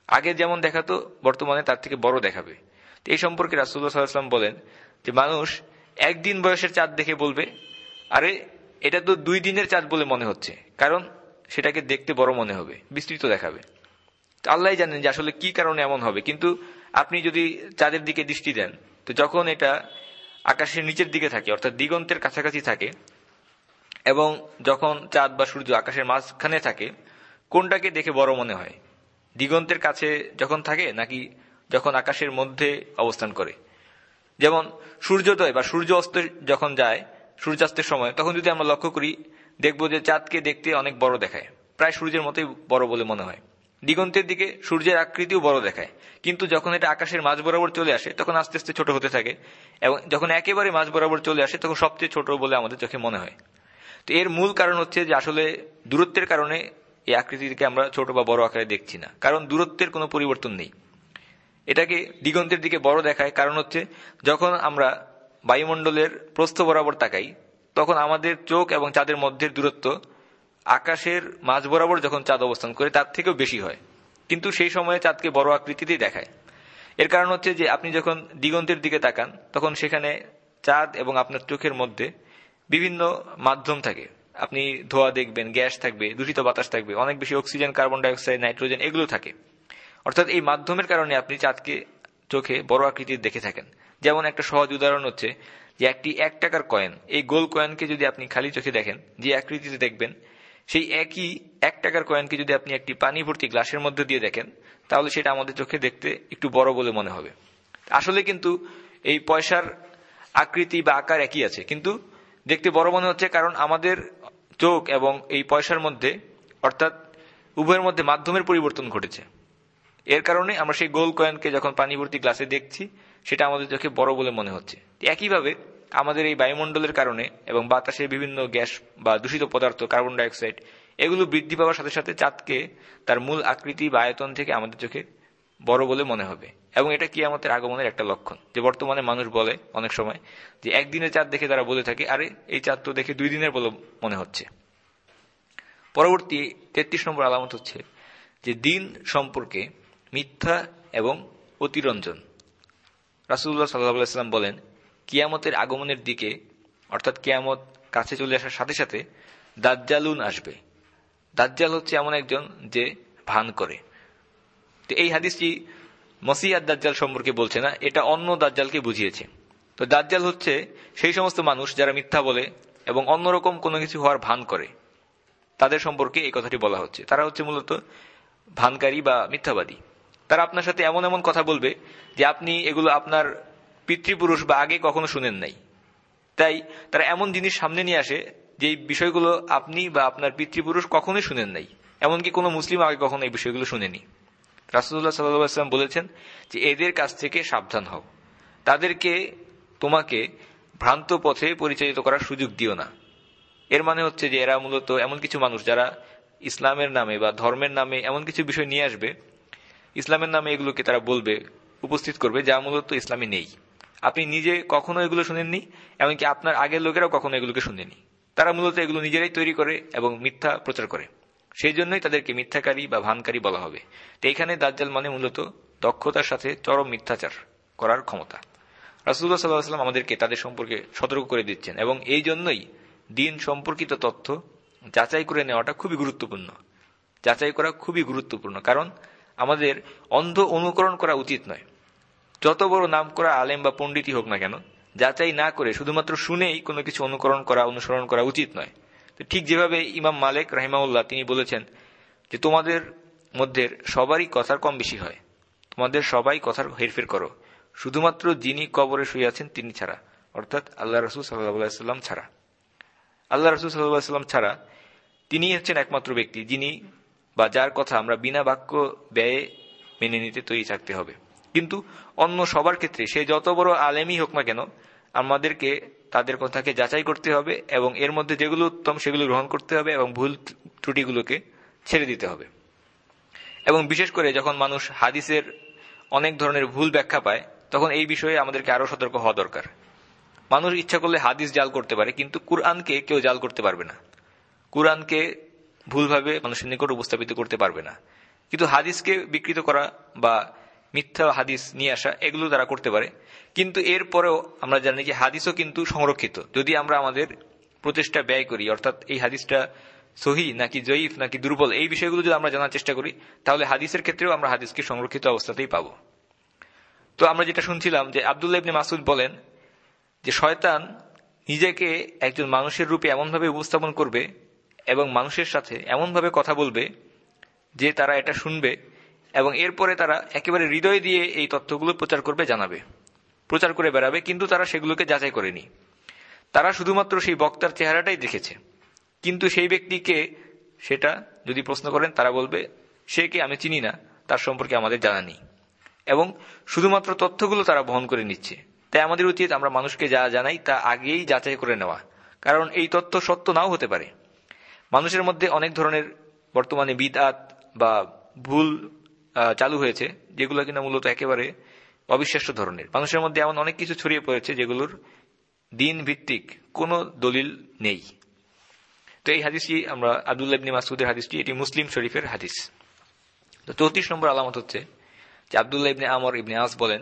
আগে যেমন দেখাতো, বর্তমানে তার থেকে বড় দেখাবে। এই সম্পর্কে রাসুল্লাহ সাল্লাম বলেন যে, মানুষ একদিন বয়সের চাঁদ দেখে বলবে, আরে এটা তো দুই দিনের চাঁদ বলে মনে হচ্ছে। কারণ সেটাকে দেখতে বড় মনে হবে, বিস্তৃত দেখাবে। আল্লাহ জানেন যে আসলে কি কারণে এমন হবে। কিন্তু আপনি যদি চাঁদের দিকে দৃষ্টি দেন, তো যখন এটা আকাশের নিচের দিকে থাকে, অর্থাৎ দিগন্তের কাছাকাছি থাকে, এবং যখন চাঁদ বা সূর্য আকাশের মাঝখানে থাকে, কোনটাকে দেখে বড় মনে হয়? দিগন্তের কাছে যখন থাকে, নাকি যখন আকাশের মধ্যে অবস্থান করে? যেমন সূর্যোদয় বা সূর্য অস্ত যখন যায় সূর্যাস্তের সময়, তখন যদি আমরা লক্ষ্য করি, দেখব যে চাঁদকে দেখতে অনেক বড় দেখায়। প্রায় সূর্যের মতোই বড় বলে মনে হয়। দিগন্তের দিকে সূর্যের আকৃতিও বড় দেখায়। কিন্তু যখন এটা আকাশের মাঝ বরাবর চলে আসে, তখন আস্তে আস্তে ছোট হতে থাকে এবং যখন একেবারে মাঝ বরাবর চলে আসে, তখন সবচেয়ে ছোট বলে আমাদের চোখে মনে হয়। তো এর মূল কারণ হচ্ছে যে আসলে দূরত্বের কারণে এই আকৃতিকে আমরা ছোট বা বড় আকারে দেখছি না। কারণ দূরত্বের কোনো পরিবর্তন নেই। এটাকে দিগন্তের দিকে বড় দেখায়। কারণ হচ্ছে, যখন আমরা বায়ুমণ্ডলের প্রস্থ বরাবর তাকাই, তখন আমাদের চোখ এবং চাঁদের মধ্যের দূরত্ব আকাশের মাঝ বরাবর যখন চাঁদ অবস্থান করে, তার থেকেও বেশি হয়। কিন্তু সেই সময়ে চাঁদকে বড় আকৃতিতেই দেখায়। এর কারণ হচ্ছে যে, আপনি যখন দিগন্তের দিকে তাকান, তখন সেখানে চাঁদ এবং আপনার চোখের মধ্যে বিভিন্ন মাধ্যম থাকে। আপনি ধোয়া দেখবেন, গ্যাস থাকবে, দূষিত বাতাস থাকবে, অনেক বেশি অক্সিজেন, কার্বন ডাইঅক্সাইড, নাইট্রোজেন, এগুলো থাকে। অর্থাৎ এই মাধ্যমের কারণে আপনি চাঁদকে চোখে বড় আকৃতির দেখে থাকেন। যেমন একটা সহজ উদাহরণ হচ্ছে যে একটি এক টাকার কয়েন, এই গোল কয়েনকে যদি আপনি খালি চোখে দেখেন, যে আকৃতিতে দেখবেন, সেই একই এক টাকার কয়েনকে যদি আপনি একটি পানি ভর্তি গ্লাসের মধ্যে দিয়ে দেখেন, তাহলে সেটা আমাদের চোখে দেখতে একটু বড় বলে মনে হবে। আসলে কিন্তু এই পয়সার আকৃতি বা আকার একই আছে, কিন্তু দেখতে বড় মনে হচ্ছে কারণ আমাদের চোখ এবং এই পয়সার মধ্যে, অর্থাৎ উভয়ের মধ্যে মাধ্যমের পরিবর্তন ঘটেছে। এর কারণে আমরা সেই গোল কয়েনকে যখন পানি ভর্তি গ্লাসে দেখছি, সেটা আমাদের চোখে বড় বলে মনে হচ্ছে। একইভাবে আমাদের এই বায়ুমণ্ডলের কারণে এবং বাতাসের বিভিন্ন গ্যাস বা দূষিত পদার্থ কার্বন ডাইঅক্সাইড এগুলো বৃদ্ধি পাওয়ার সাথে সাথে চাঁদকে তার মূল আকৃতি বা আয়তন থেকে আমাদের চোখে বড় বলে মনে হবে। এবং এটা কি আমাদের আগমনের একটা লক্ষণ, যে বর্তমানে মানুষ বলে অনেক সময় যে একদিনের চাঁদ দেখে তারা বলে থাকে, আরে, এই চাঁদ তো দেখে দুই দিনের বলে মনে হচ্ছে। পরবর্তী তেত্রিশ নম্বর আলামত হচ্ছে যে দিন সম্পর্কে মিথ্যা এবং অতিরঞ্জন। রাসুল্লাহ সাল্লাহাম বলেন, কিয়ামতের আগমনের দিকে, অর্থাৎ কিয়ামত কাছে চলে আসার সাথে সাথে দাজ্জালুন আসবে। দাজ্জাল হচ্ছে এমন একজন যে ভান করে। তো এই হাদিসটি মসিয়াদ দাজ্জাল সম্পর্কে বলছে না, এটা অন্য দাজ্জালকে বুঝিয়েছে। তো দাজ্জাল হচ্ছে সেই সমস্ত মানুষ যারা মিথ্যা বলে এবং অন্যরকম কোনো কিছু হওয়ার ভান করে। তাদের সম্পর্কে এই কথাটি বলা হচ্ছে। তারা হচ্ছে মূলত ভানকারী বা মিথ্যাবাদী। তারা আপনার সাথে এমন এমন কথা বলবে যে আপনি এগুলো আপনার পিতৃপুরুষ বা আগে কখনো শুনেন নাই। তাই তারা এমন জিনিস সামনে নিয়ে আসে যে বিষয়গুলো আপনি বা আপনার পিতৃপুরুষ কখনোই শুনেন নাই। এমনকি কোনো মুসলিম আগে কখনো এই বিষয়গুলো শুনেনি। রাসুল্লাহ সাল্লাম বলেছেন যে এদের কাছ থেকে সাবধান হও। তাদেরকে তোমাকে ভ্রান্ত পথে পরিচালিত করার সুযোগ দিও না। এর মানে হচ্ছে যে এরা মূলত এমন কিছু মানুষ যারা ইসলামের নামে বা ধর্মের নামে এমন কিছু বিষয় নিয়ে আসবে ইসলামের নামে এগুলোকে তারা বলবে, উপস্থিত করবে, যা মূলত ইসলামী নেই। আপনি নিজে কখনো এগুলো শুনেননি, এমনকি আপনার আগের লোকেরাও কখনো এগুলোকে শুনেনি। তারা মূলত এগুলো নিজেরাই তৈরি করে এবং মিথ্যা প্রচার করে। সেই জন্যই তাদেরকে মিথ্যাকারী বা ভানকারী বলা হবে। তো এখানে দাজ্জাল মানে মূলত দক্ষতার সাথে চরম মিথ্যাচার করার ক্ষমতা। রাসুল্লাহ সাল্লাহাম আমাদেরকে তাদের সম্পর্কে সতর্ক করে দিচ্ছেন এবং এই জন্যই দিন সম্পর্কিত তথ্য যাচাই করে নেওয়াটা খুবই গুরুত্বপূর্ণ। যাচাই করা খুবই গুরুত্বপূর্ণ। কারণ আমাদের অন্ধ অনুকরণ করা উচিত নয়। যত বড় নাম করা আলেম বা পণ্ডিতই হোক না কেন, যাচাই না করে শুধুমাত্র শুনেই কোনো কিছু অনুকরণ করা, অনুসরণ করা উচিত নয়। তো ঠিক যেভাবে ইমাম মালিক রাহিমাউল্লাহ তিনি বলেছেন যে, তোমাদের মধ্যে সবারই কথার কম বেশি হয়। তোমাদের সবাই কথার হেরফের করো। শুধুমাত্র যিনি কবরে শুয়েছেন তিনি ছাড়া। অর্থাৎ আল্লাহ রসুল সাল্লাম ছাড়া। আল্লাহ রসুল সাল্লাম ছাড়া তিনি হচ্ছেন একমাত্র ব্যক্তি যিনি বা যার কথা আমরা বিনা বাক্য ব্যয়ে মেনে নিতে তৈরি থাকতে হবে। কিন্তু অন্য সবার ক্ষেত্রে সে যত বড় আলেমই হোক না কেন, আমাদেরকে তাদের কথাকে যাচাই করতে হবে এবং এর মধ্যে যেগুলো উত্তম সেগুলো গ্রহণ করতে হবে এবং ভুল ত্রুটিগুলোকে ছেড়ে দিতে হবে। এবং বিশেষ করে যখন মানুষ হাদিসের অনেক ধরনের ভুল ব্যাখ্যা পায়, তখন এই বিষয়ে আমাদেরকে আরও সতর্ক হওয়া দরকার। মানুষ ইচ্ছা করলে হাদিস জাল করতে পারে, কিন্তু কুরআনকে কেউ জাল করতে পারবে না। কুরআনকে ভুলভাবে মানুষের নিকট উপস্থাপিত করতে পারবে না। কিন্তু হাদিসকে বিকৃত করা বা মিথ্যা হাদিস নিয়ে আসা, এগুলো তারা করতে পারে। কিন্তু এরপরেও আমরা জানি যে হাদিসও কিন্তু সংরক্ষিত। যদি আমরা আমাদের প্রচেষ্টা ব্যয় করি, অর্থাৎ এই হাদিসটা সহি নাকি জয়ীফ নাকি দুর্বল, এই বিষয়গুলো যদি আমরা জানার চেষ্টা করি, তাহলে হাদিসের ক্ষেত্রেও আমরা হাদিসকে সংরক্ষিত অবস্থাতেই পাব। তো আমরা যেটা শুনছিলাম যে আবদুল্লাহ ইবনে মাসুদ বলেন যে শয়তান নিজেকে একজন মানুষের রূপে এমনভাবে উপস্থাপন করবে এবং মানুষের সাথে এমনভাবে কথা বলবে যে তারা এটা শুনবে এবং এরপরে তারা একেবারে হৃদয় দিয়ে এই তথ্যগুলো প্রচার করবে, জানাবে। প্রচার করে বেড়াবে, কিন্তু তারা সেগুলোকে যাচাই করেনি। তারা শুধুমাত্র সেই বক্তার চেহারাটাই দেখেছে। কিন্তু সেই ব্যক্তিকে সেটা যদি প্রশ্ন করেন, তারা বলবে, সে কে আমি চিনি না, তার সম্পর্কে আমাদের জানা নেই। এবং শুধুমাত্র তথ্যগুলো তারা বহন করে নিচ্ছে। তাই আমাদের উচিত আমরা মানুষকে যা জানাই তা আগেই যাচাই করে নেওয়া। কারণ এই তথ্য সত্য নাও হতে পারে। মানুষের মধ্যে অনেক ধরনের বর্তমানে বিদাত বা ভুল চালু হয়েছে, যেগুলো কিনা মূলত একেবারে অবিশ্বাস্য ধরনের। মানুষের মধ্যে এমন অনেক কিছু ছড়িয়ে পড়েছে যেগুলোর দিন ভিত্তিক কোনো দলিল নেই। তো এই হাদিসটি আমরা আবদুল্লাহ ইবনি মাসুদের হাদিসটি, এটি মুসলিম শরীফের হাদিস। তো চৌত্রিশ নম্বর আলামত হচ্ছে যে আবদুল্লাহ ইবনে আমর ইবনে আস বলেন,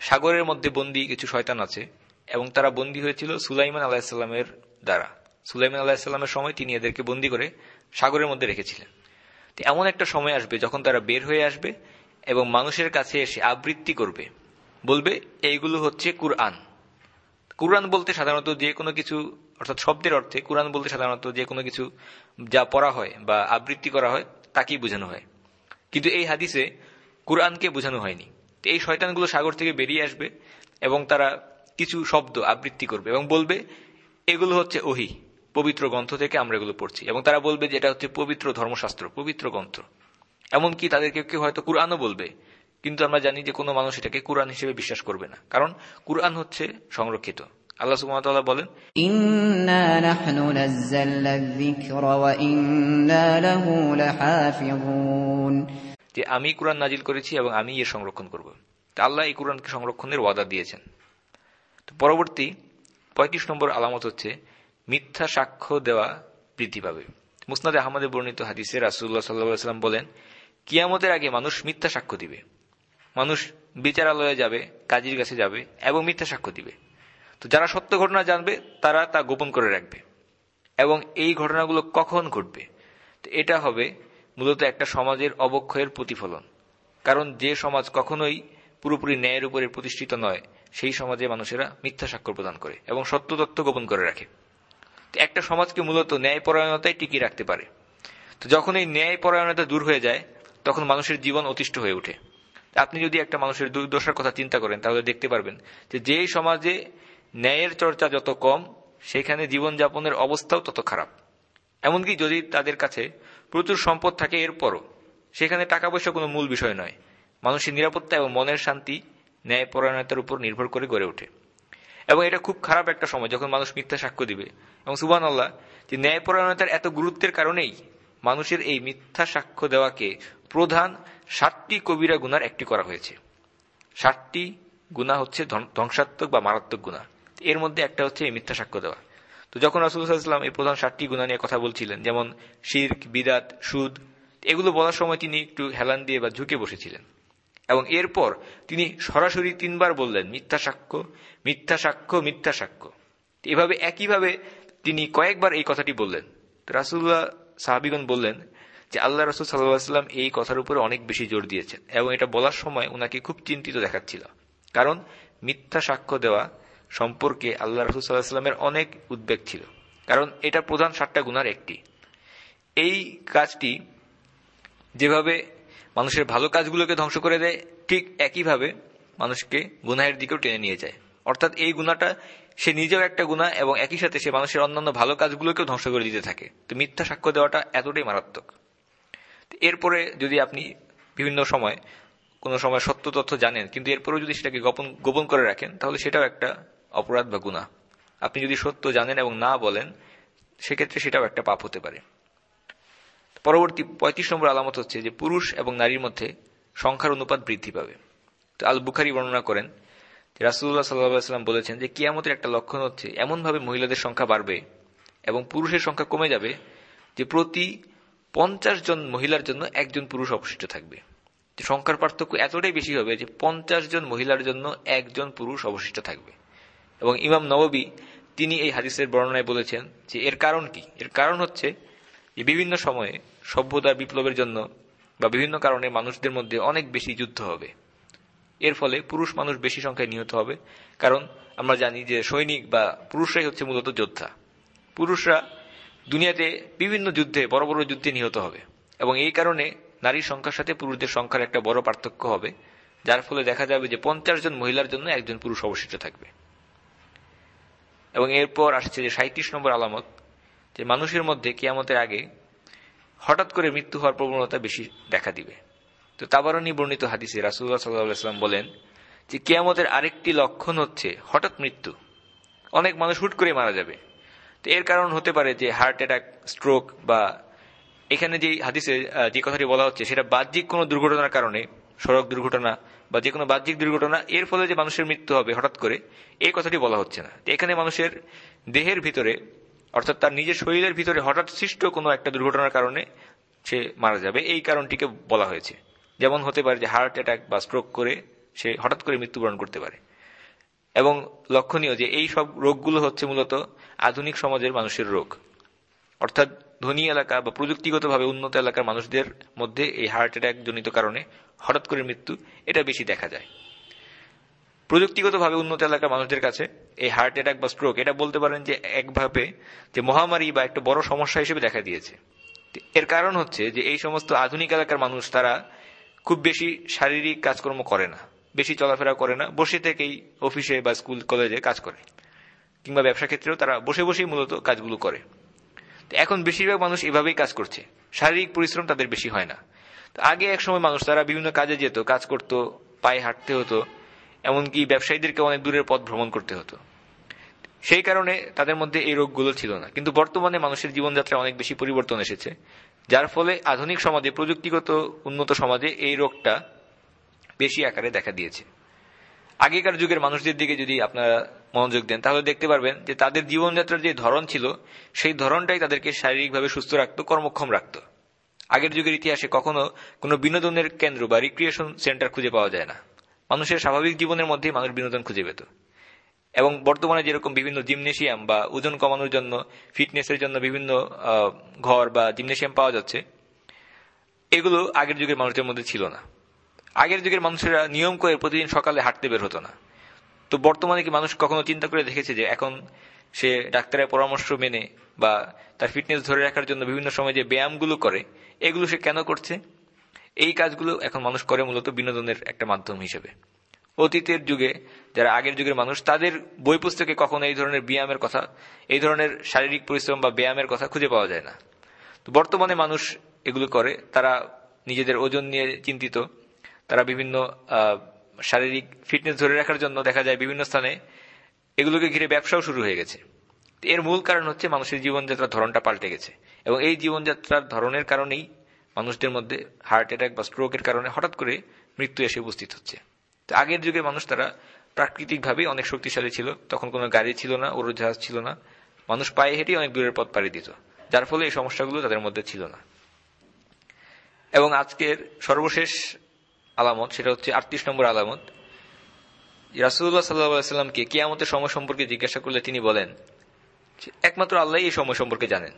সাগরের মধ্যে বন্দী কিছু শয়তান আছে এবং তারা বন্দী হয়েছিল সুলাইমান আলাহিসাল্লামের দ্বারা। সুলাইমান আলাহিসাল্লামের সময় তিনি এদেরকে বন্দী করে সাগরের মধ্যে রেখেছিলেন। তো এমন একটা সময় আসবে যখন তারা বের হয়ে আসবে এবং মানুষের কাছে এসে আবৃত্তি করবে। বলবে, এইগুলো হচ্ছে কুরআন। কুরআন বলতে সাধারণত যে কোনো কিছু, অর্থাৎ শব্দের অর্থে কুরআন বলতে সাধারণত যে কোনো কিছু যা পড়া হয় বা আবৃত্তি করা হয়, তাকেই বোঝানো হয়। কিন্তু এই হাদিসে কুরআনকে বোঝানো হয়নি। এই শয়তানগুলো সাগর থেকে বেরিয়ে আসবে এবং তারা কিছু শব্দ আবৃত্তি করবে এবং বলবে, এগুলো হচ্ছে ওহি। পবিত্র গ্রন্থ থেকে আমরা এগুলো পড়ছি। এবং তারা বলবে যে এটা হচ্ছে পবিত্র ধর্মশাস্ত্র পবিত্র গ্রন্থ। এমনকি তাদেরকে কেউ হয়তো কুরআনও বলবে কিন্তু আমরা জানি যে কোনো মানুষ এটাকে কুরআন হিসেবে বিশ্বাস করবে না। কারণ কুরআন হচ্ছে সংরক্ষিত। আল্লাহ সুবহানাহু বলেন যে আমি কুরআন নাজিল করেছি এবং আমি এর সংরক্ষণ করব। তা আল্লাহ এই কুরআনকে সংরক্ষণের ওয়াদা দিয়েছেন। তো পরবর্তী পঁয়ত্রিশ নম্বর আলামত হচ্ছে মিথ্যা সাক্ষ্য দেওয়া বৃদ্ধি পাবে। মুসনাদ আহমদে বর্ণিত হাদিসে রাসুল্লাহ সাল্লাম বলেন, কিয়ামতের আগে মানুষ মিথ্যা সাক্ষ্য দিবে। মানুষ বিচারালয়ে যাবে, কাজীর কাছে যাবে এবং মিথ্যা সাক্ষ্য দিবে। তো যারা সত্য ঘটনা জানবে, তারা তা গোপন করে রাখবে। এবং এই ঘটনাগুলো কখন ঘটবে? তো এটা হবে মূলত একটা সমাজের অবক্ষয়ের প্রতিফলন। কারণ যে সমাজ কখনোই পুরোপুরি ন্যায়ের উপরে প্রতিষ্ঠিত নয়, সেই সমাজে মানুষেরা মিথ্যা স্বাক্ষর প্রদান করে এবং সত্য তথ্য গোপন করে রাখে। একটা সমাজকে মূলত ন্যায়পরায়ণতাই টিকিয়ে রাখতে পারে। তো যখন এই ন্যায়পরায়ণতা দূর হয়ে যায়, তখন মানুষের জীবন অতিষ্ঠ হয়ে ওঠে। আপনি যদি একটা মানুষের দুর্দশার কথা চিন্তা করেন, তাহলে দেখতে পারবেন যে যেই সমাজে ন্যায়ের চর্চা যত কম, সেখানে জীবনযাপনের অবস্থাও তত খারাপ। এমনকি যদি তাদের কাছে প্রচুর সম্পদ থাকে এরপরও, সেখানে টাকা পয়সা কোনো মূল বিষয় নয়। মানুষের নিরাপত্তা এবং মনের শান্তি ন্যায়পরায়ণতার উপর নির্ভর করে গড়ে ওঠে। এবং এটা খুব খারাপ একটা সময়, যখন মানুষ মিথ্যা সাক্ষ্য দিবে এবং সুবান আল্লাহ যে ন্যায়পরায়ণতার এত গুরুত্বের কারণেই মানুষের এই মিথ্যা সাক্ষ্য দেওয়াকে প্রধান ষাটটি কবিরা গুনার একটি করা হয়েছে। ষাটটি গুণা হচ্ছে ধ্বংসাত্মক বা মারাত্মক গুণা এর মধ্যে একটা হচ্ছে এই মিথ্যা সাক্ষ্য দেওয়া। তো যখন রাসুল্লাহাম এই প্রধান ষাটটি গুণা নিয়ে কথা বলছিলেন, যেমন শির্ক, বিদাত, সুদ, এগুলো বলার সময় তিনি একটু হেলান দিয়ে বা ঝুঁকে বসেছিলেন। এবং এরপর তিনি সরাসরি তিনবার বললেন, মিথ্যা সাক্ষ্য মিথ্যা সাক্ষ্য মিথ্যা সাক্ষ্য। এভাবে একইভাবে তিনি কয়েকবার এই কথাটি বললেন। রাসুল্লাহ সাহাবিগণ বললেন যে, আল্লাহ রসুল সাল্লাহাম এই কথার উপরে অনেক বেশি জোর দিয়েছেন এবং এটা বলার সময় ওনাকে খুব চিন্তিত দেখাচ্ছিল। কারণ মিথ্যা সাক্ষ্য দেওয়া সম্পর্কে আল্লাহ রসুল সাল্লাহামের অনেক উদ্বেগ ছিল। কারণ এটা প্রধান সাতটা গুনার একটি। এই কাজটি যেভাবে মানুষের ভালো কাজগুলোকে ধ্বংস করে দেয়, ঠিক একইভাবে মানুষকে গুনাহের দিকেও টেনে নিয়ে যায়। অর্থাৎ এই গুণাটা সে নিজেও একটা গুণা এবং একই সাথে সে মানুষের অন্যান্য ভালো কাজগুলোকেও ধ্বংস করে দিতে থাকে। তো মিথ্যা সাক্ষ্য দেওয়াটা এতটাই মারাত্মক। এরপরে যদি আপনি বিভিন্ন সময়, কোনো সময় সত্য তথ্য জানেন, কিন্তু এরপরেও যদি সেটাকে গোপন গোপন করে রাখেন, তাহলে সেটাও একটা অপরাধ বা গুণা। আপনি যদি সত্য জানেন এবং না বলেন, সেক্ষেত্রে সেটাও একটা পাপ হতে পারে। পরবর্তী পঁয়ত্রিশ নম্বর আলামত হচ্ছে যে পুরুষ এবং নারীর মধ্যে সংখ্যার অনুপাত বৃদ্ধি পাবে। তো আল বুখারি বর্ণনা করেন রাসুল্লাহ সাল্লাহাম বলেছেন যে কিয়ামতের একটা লক্ষণ হচ্ছে, এমনভাবে মহিলাদের সংখ্যা বাড়বে এবং পুরুষের সংখ্যা কমে যাবে যে প্রতি পঞ্চাশ জন মহিলার জন্য একজন পুরুষ অবশিষ্ট থাকবে। সংখ্যার পার্থক্য এতটাই বেশি হবে যে পঞ্চাশ জন মহিলার জন্য একজন পুরুষ অবশিষ্ট থাকবে। এবং ইমাম নববী তিনি এই হাদিসের বর্ণনায় বলেছেন যে এর কারণ কি? এর কারণ হচ্ছে যে বিভিন্ন সময়ে সভ্যতার বিপ্লবের জন্য বা বিভিন্ন কারণে মানুষদের মধ্যে অনেক বেশি যুদ্ধ হবে। এর ফলে পুরুষ মানুষ বেশি সংখ্যায় নিহত হবে, কারণ আমরা জানি যে সৈনিক বা পুরুষরাই হচ্ছে মূলত যোদ্ধা। পুরুষরা দুনিয়াতে বিভিন্ন যুদ্ধে, বড় বড় যুদ্ধে নিহত হবে এবং এই কারণে নারীর সংখ্যার সাথে পুরুষদের সংখ্যার একটা বড় পার্থক্য হবে, যার ফলে দেখা যাবে যে পঞ্চাশ জন মহিলার জন্য একজন পুরুষ অবশিষ্ট থাকবে। এবং এরপর আসছে যে সাঁত্রিশ নম্বর আলামত, যে মানুষের মধ্যে কিয়ামতের আগে হঠাৎ করে মৃত্যু হওয়ার প্রবণতা বেশি দেখা দিবে। তো তাবারণী বর্ণিত হাদিসে রাসুল্লাহ সাল্লাহাম বলেন যে কেয়ামতের আরেকটি লক্ষণ হচ্ছে হঠাৎ মৃত্যু। অনেক মানুষ হুট করে মারা যাবে। তো এর কারণ হতে পারে যে হার্ট অ্যাটাক, স্ট্রোক বা এখানে যে হাদিসে যে কথাটি বলা হচ্ছে সেটা বাহ্যিক কোনো দুর্ঘটনার কারণে, সড়ক দুর্ঘটনা বা যে কোনো বাহ্যিক দুর্ঘটনা, এর ফলে যে মানুষের মৃত্যু হবে হঠাৎ করে, এই কথাটি বলা হচ্ছে না। এখানে মানুষের দেহের ভিতরে, অর্থাৎ তার নিজের শরীরের ভিতরে হঠাৎ সৃষ্ট কোনো একটা দুর্ঘটনার কারণে সে মারা যাবে, এই কারণটিকে বলা হয়েছে। যেমন হতে পারে যে হার্ট অ্যাটাক বা স্ট্রোক করে সে হঠাৎ করে মৃত্যুবরণ করতে পারে। এবং লক্ষণীয় যে এই সব রোগগুলো হচ্ছে মূলত আধুনিক সমাজের মানুষের রোগ। অর্থাৎ ধনী এলাকা বা প্রযুক্তিগতভাবে উন্নত এলাকার মানুষদের মধ্যে এই হার্ট অ্যাটাক জনিত কারণে হঠাৎ করে মৃত্যু, এটা বেশি দেখা যায়। প্রযুক্তিগতভাবে উন্নত এলাকার মানুষদের কাছে এই হার্ট অ্যাটাক বা স্ট্রোক এটা বলতে পারেন যে একভাবে যে মহামারী বা একটা বড় সমস্যা হিসেবে দেখা দিয়েছে। এর কারণ হচ্ছে যে এই সমস্ত আধুনিক এলাকার মানুষ তারা খুব বেশি শারীরিক কাজকর্ম করে না, বেশি চলাফেরা করে না, বসে থেকেই অফিসে বা স্কুল, কলেজে কাজ করে। কিংবা ব্যবসা ক্ষেত্রেও তারা বসে বসেই মূলত কাজগুলো করে। এখন বেশিরভাগ মানুষ এভাবেই কাজ করছে। শারীরিক পরিশ্রম তাদের বেশি হয় না। আগে এক সময় মানুষ তারা বিভিন্ন কাজে যেত, কাজ করত, পায়ে হাঁটতে হতো, এমনকি ব্যবসায়ীদেরকে অনেক দূরের পথ ভ্রমণ করতে হতো। সেই কারণে তাদের মধ্যে এই রোগগুলো ছিল না। কিন্তু বর্তমানে মানুষের জীবনযাত্রায় অনেক বেশি পরিবর্তন এসেছে। যার ফলে আধুনিক সমাজে, প্রযুক্তিগত উন্নত সমাজে এই রোগটা বেশি আকারে দেখা দিয়েছে। আগেকার যুগের মানুষদের দিকে যদি আপনারা মনোযোগ দেন, তাহলে দেখতে পারবেন যে তাদের জীবনযাত্রার যে ধরন ছিল, সেই ধরনটাই তাদেরকে শারীরিকভাবে সুস্থ রাখত, কর্মক্ষম রাখত। আগের যুগের ইতিহাসে কখনো কোনো বিনোদনের কেন্দ্র বা রিক্রিয়েশন সেন্টার খুঁজে পাওয়া যায় না। মানুষের স্বাভাবিক জীবনের মধ্যেই মানুষ বিনোদন খুঁজে পেত। এবং বর্তমানে যেরকম বিভিন্ন জিমনেশিয়াম বা ওজন কমানোর জন্য, ফিটনেসের জন্য বিভিন্ন ঘর বা জিমনেশিয়াম পাওয়া যাচ্ছে, এগুলো আগের যুগের মানুষের মধ্যে ছিল না। আগের যুগের মানুষেরা নিয়ম করে প্রতিদিন সকালে হাঁটতে বের হতো না। তো বর্তমানে কি মানুষ কখনো চিন্তা করে দেখেছে যে এখন সে ডাক্তারের পরামর্শ মেনে বা তার ফিটনেস ধরে রাখার জন্য বিভিন্ন সময় যে ব্যায়ামগুলো করে, এগুলো সে কেন করছে? এই কাজগুলো এখন মানুষ করে মূলত বিনোদনের একটা মাধ্যম হিসেবে। অতীতের যুগে যারা আগের যুগের মানুষ, তাদের বই পুস্তকে কখনো এই ধরনের ব্যায়ামের কথা, এই ধরনের শারীরিক পরিশ্রম বা ব্যায়ামের কথা খুঁজে পাওয়া যায় না। তো বর্তমানে মানুষ এগুলো করে, তারা নিজেদের ওজন নিয়ে চিন্তিত। তারা বিভিন্ন শারীরিক ফিটনেস ধরে রাখার জন্য দেখা যায় বিভিন্ন স্থানে এগুলোকে ঘিরে ব্যবসাও শুরু হয়ে গেছে। এর মূল কারণ হচ্ছে মানুষের জীবনযাত্রার ধরনটা পাল্টে গেছে। এবং এই জীবনযাত্রার ধরনের কারণেই মানুষদের মধ্যে হার্ট অ্যাটাক বা স্ট্রোকের কারণে হঠাৎ করে মৃত্যু এসে উপস্থিত হচ্ছে। তো আগের যুগে মানুষ তারা প্রাকৃতিকভাবে অনেক শক্তিশালী ছিল। তখন কোনো গাড়ি ছিল না, উড়োজাহাজ ছিল না। মানুষ পায়ে হেঁটে অনেক দূরের পথ পাড়ি দিত, যার ফলে এই সমস্যাগুলো তাদের মধ্যে ছিল না। এবং আজকের সর্বশেষ আলামত, সেটা হচ্ছে আটত্রিশ নম্বর আলামত। রাসুল্লাহ সাল্লাহামকে কেয়ামতের সময় সম্পর্কে জিজ্ঞাসা করলে তিনি বলেন একমাত্র আল্লাহ এই সময় সম্পর্কে জানেন।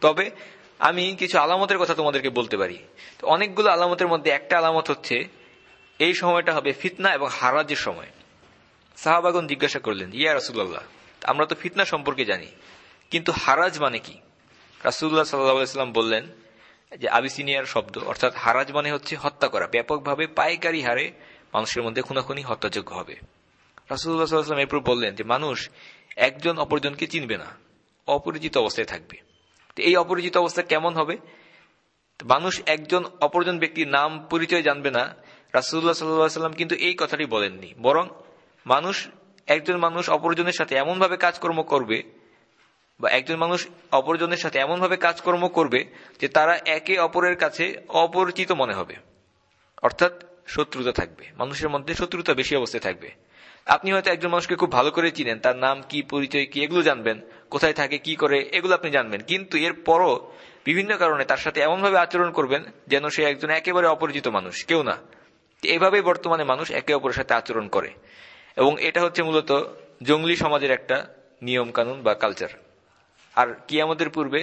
তবে আমি কিছু আলামতের কথা তোমাদেরকে বলতে পারি। অনেকগুলো আলামতের মধ্যে একটা আলামত হচ্ছে, এই সময়টা হবে ফিতনা এবং হারাজের সময়। সাহাবাগন জিজ্ঞাসা করলেন, ইয়া রাসুল্লাহ আমরা তো ফিতনা সম্পর্কে জানি, কিন্তু হারাজ মানে কি? রাসুল্লাহ সাল্লাহাম বললেন যে, আবিসিনিয়ার শব্দ, অর্থাৎ হারাজ মানে হচ্ছে হত্যা করা, ব্যাপকভাবে পাইকারি হারে মানুষের মধ্যে খুনাখুনি হত্যাযোগ্য হবে। রাসুল্লাহ সাল্লাম এরপর বললেন যে, মানুষ একজন অপরজনকে চিনবে না, অপরিচিত অবস্থায় থাকবে। এই অপরিচিত অবস্থা কেমন হবে? মানুষ একজন অপরজন ব্যক্তির নাম পরিচয় জানবে না রাসুল্লাহ সাল্লাম কিন্তু এই কথাটি বলেননি, বরং মানুষ, একজন মানুষ অপরজনের সাথে এমনভাবে কাজকর্ম করবে, বা একজন মানুষ অপরজনের সাথে এমনভাবে কাজকর্ম করবে যে তারা একে অপরের কাছে অপরিচিত মনে হবে। অর্থাৎ শত্রুতা থাকবে। মানুষের মধ্যে শত্রুতা বেশি অবস্থায় থাকবে। আপনি হয়তো একজন মানুষকে খুব ভালো করে চিনেন, তার নাম কি, পরিচয় কি, এগুলো জানবেন, কোথায় থাকে, কি করে, এগুলো আপনি জানবেন। কিন্তু এর পরও বিভিন্ন কারণে তার সাথে এমনভাবে আচরণ করবেন যেন সে একজন একেবারে অপরিচিত মানুষ, কেউ না। এভাবেই বর্তমানে মানুষ একে অপরের সাথে আচরণ করে। এবং এটা হচ্ছে মূলত জঙ্গলি সমাজের একটা নিয়ম কানুন বা কালচার আর কিয়ামতের পূর্বে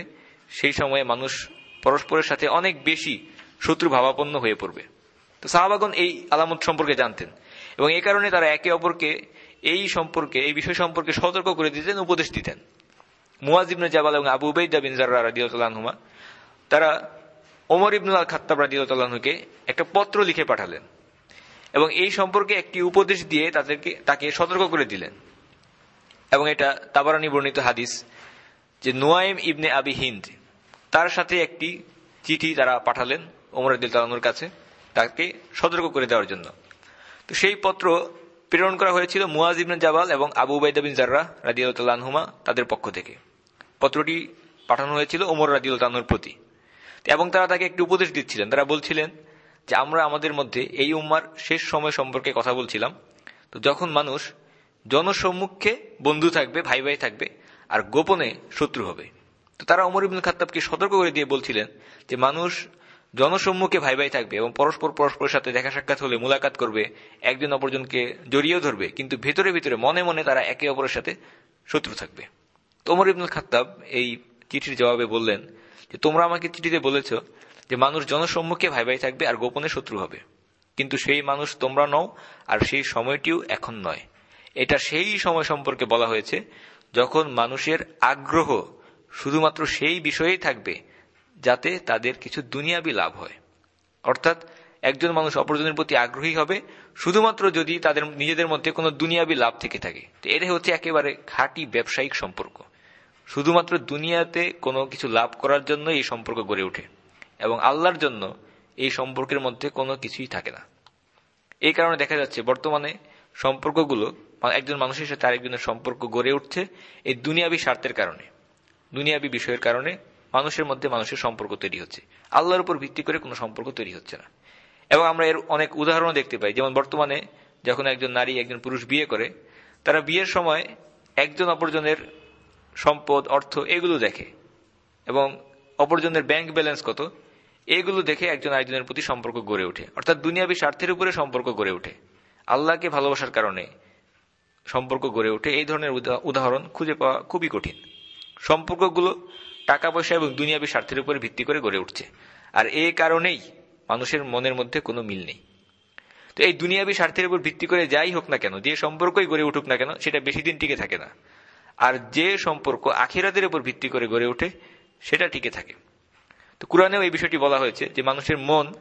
সেই সময়ে মানুষ পরস্পরের সাথে অনেক বেশি শত্রু ভাবাপন্ন হয়ে পড়বে। তো সাহাবাগন এই আলামত সম্পর্কে জানতেন এবং এই কারণে তারা একে অপরকে এই সম্পর্কে, এই বিষয় সম্পর্কে সতর্ক করে দিতেন, উপদেশ দিতেন। মুয়াজ ইবনে জাবাল এবং আবু উবাইদা বিন জাররা রাদিয়াল্লাহুমা তারা ওমর ইবনুল আল খাত্তাব রাদিয়াল্লাহুকে একটা পত্র লিখে পাঠালেন। এবং এই সম্পর্কে একটি উপদেশ দিয়ে তাদেরকে, তাকে সতর্ক করে দিলেন। এবং এটা তাবারানি বর্ণিত হাদিস যে নোয়াইম ইবনে আবি হিন্দ, তার সাথে একটি চিঠি তারা পাঠালেন ওমর আদিল তালানুর কাছে, তাকে সতর্ক করে দেওয়ার জন্য। তো সেই পত্র প্রেরণ করা হয়েছিল মুয়াজ ইবনে জাবাল এবং আবু উবাইদা বিন জার্রা রাদিউল্লাহনুমা তাদের পক্ষ থেকে। পত্রটি পাঠানো হয়েছিল ওমর রাদিউল্লাহনুর প্রতি। এবং তারা তাকে একটি উপদেশ দিচ্ছিলেন। তারা বলছিলেন যে আমরা আমাদের মধ্যে এই উম্মার শেষ সময় সম্পর্কে কথা বলছিলাম, তো যখন মানুষ জনসম্মুখে বন্ধু থাকবে, ভাই ভাই থাকবে, আর গোপনে শত্রু হবে, তো তারা অমর ইবুল খাত্তাবকে সতর্ক করে দিয়ে বলছিলেন যে মানুষ জনসম্মুখে ভাই ভাই থাকবে এবং পরস্পর পরস্পরের সাথে দেখা সাক্ষাৎ হলে মোলাকাত করবে, একজন অপরজনকে জড়িয়েও ধরবে, কিন্তু ভেতরে ভিতরে মনে মনে তারা একে অপরের সাথে শত্রু থাকবে। তো অমর ইবনুল খাত্তাব এই চিঠির জবাবে বললেন যে, তোমরা আমাকে চিঠিতে বলেছ যে মানুষ জনসম্মুখে ভাই ভাই থাকবে আর গোপনে শত্রু হবে। কিন্তু সেই মানুষ তোমরা নও, আর সেই সময়টিও এখন নয়। এটা সেই সময় সম্পর্কে বলা হয়েছে, যখন মানুষের আগ্রহ শুধুমাত্র সেই বিষয়েই থাকবে, যাতে তাদের কিছু দুনিয়াবি লাভ হয়। অর্থাৎ একজন মানুষ অপরজনের প্রতি আগ্রহী হবে, শুধুমাত্র যদি তাদের, নিজেদের মধ্যে কোনো দুনিয়াবি লাভ থেকে থাকে। তো এটাই হচ্ছে একেবারে খাঁটি ব্যবসায়িক সম্পর্ক। শুধুমাত্র দুনিয়াতে কোনো কিছু লাভ করার জন্য এই সম্পর্ক গড়ে ওঠে। এবং আল্লাহর জন্য এই সম্পর্কের মধ্যে কোনো কিছুই থাকে না। এই কারণে দেখা যাচ্ছে বর্তমানে সম্পর্কগুলো একজন মানুষের সাথে আরেকজনের সম্পর্ক গড়ে উঠছে এই দুনিয়াবি স্বার্থের কারণে। দুনিয়াবি বিষয়ের কারণে মানুষের মধ্যে মানুষের সম্পর্ক তৈরি হচ্ছে। আল্লাহর উপর ভিত্তি করে কোনো সম্পর্ক তৈরি হচ্ছে না। এবং আমরা এর অনেক উদাহরণও দেখতে পাই। যেমন বর্তমানে যখন একজন নারী, একজন পুরুষ বিয়ে করে, তারা বিয়ের সময় একজন অপরজনের সম্পদ, অর্থ এগুলো দেখে। এবং অপরজনের ব্যাংক ব্যালেন্স কত? এগুলো দেখে একজন আরেকজনের প্রতি সম্পর্ক গড়ে ওঠে। অর্থাৎ দুনিয়াবি স্বার্থের উপরে সম্পর্ক গড়ে ওঠে। আল্লাহকে ভালোবাসার কারণে সম্পর্ক গড়ে ওঠে। এই ধরনের উদাহরণ খুঁজে পাওয়া খুবই কঠিন। সম্পর্কগুলো টাকা পয়সা এবং দুনিয়াবী স্বার্থের উপরে ভিত্তি করে গড়ে উঠছে। আর এই কারণেই মানুষের মনের মধ্যে কোনো মিল নেই। তো এই দুনিয়াবী স্বার্থের উপর ভিত্তি করে যাই হোক না কেন, যে সম্পর্কই গড়ে উঠুক না কেন, সেটা বেশি দিন টিকে থাকে না। আর যে সম্পর্ক আখিরাতের উপর ভিত্তি করে গড়ে ওঠে, সেটা টিকে থাকে। তো কোরআনেও এই বিষয়টি বলা হয়েছে যে মানুষের মন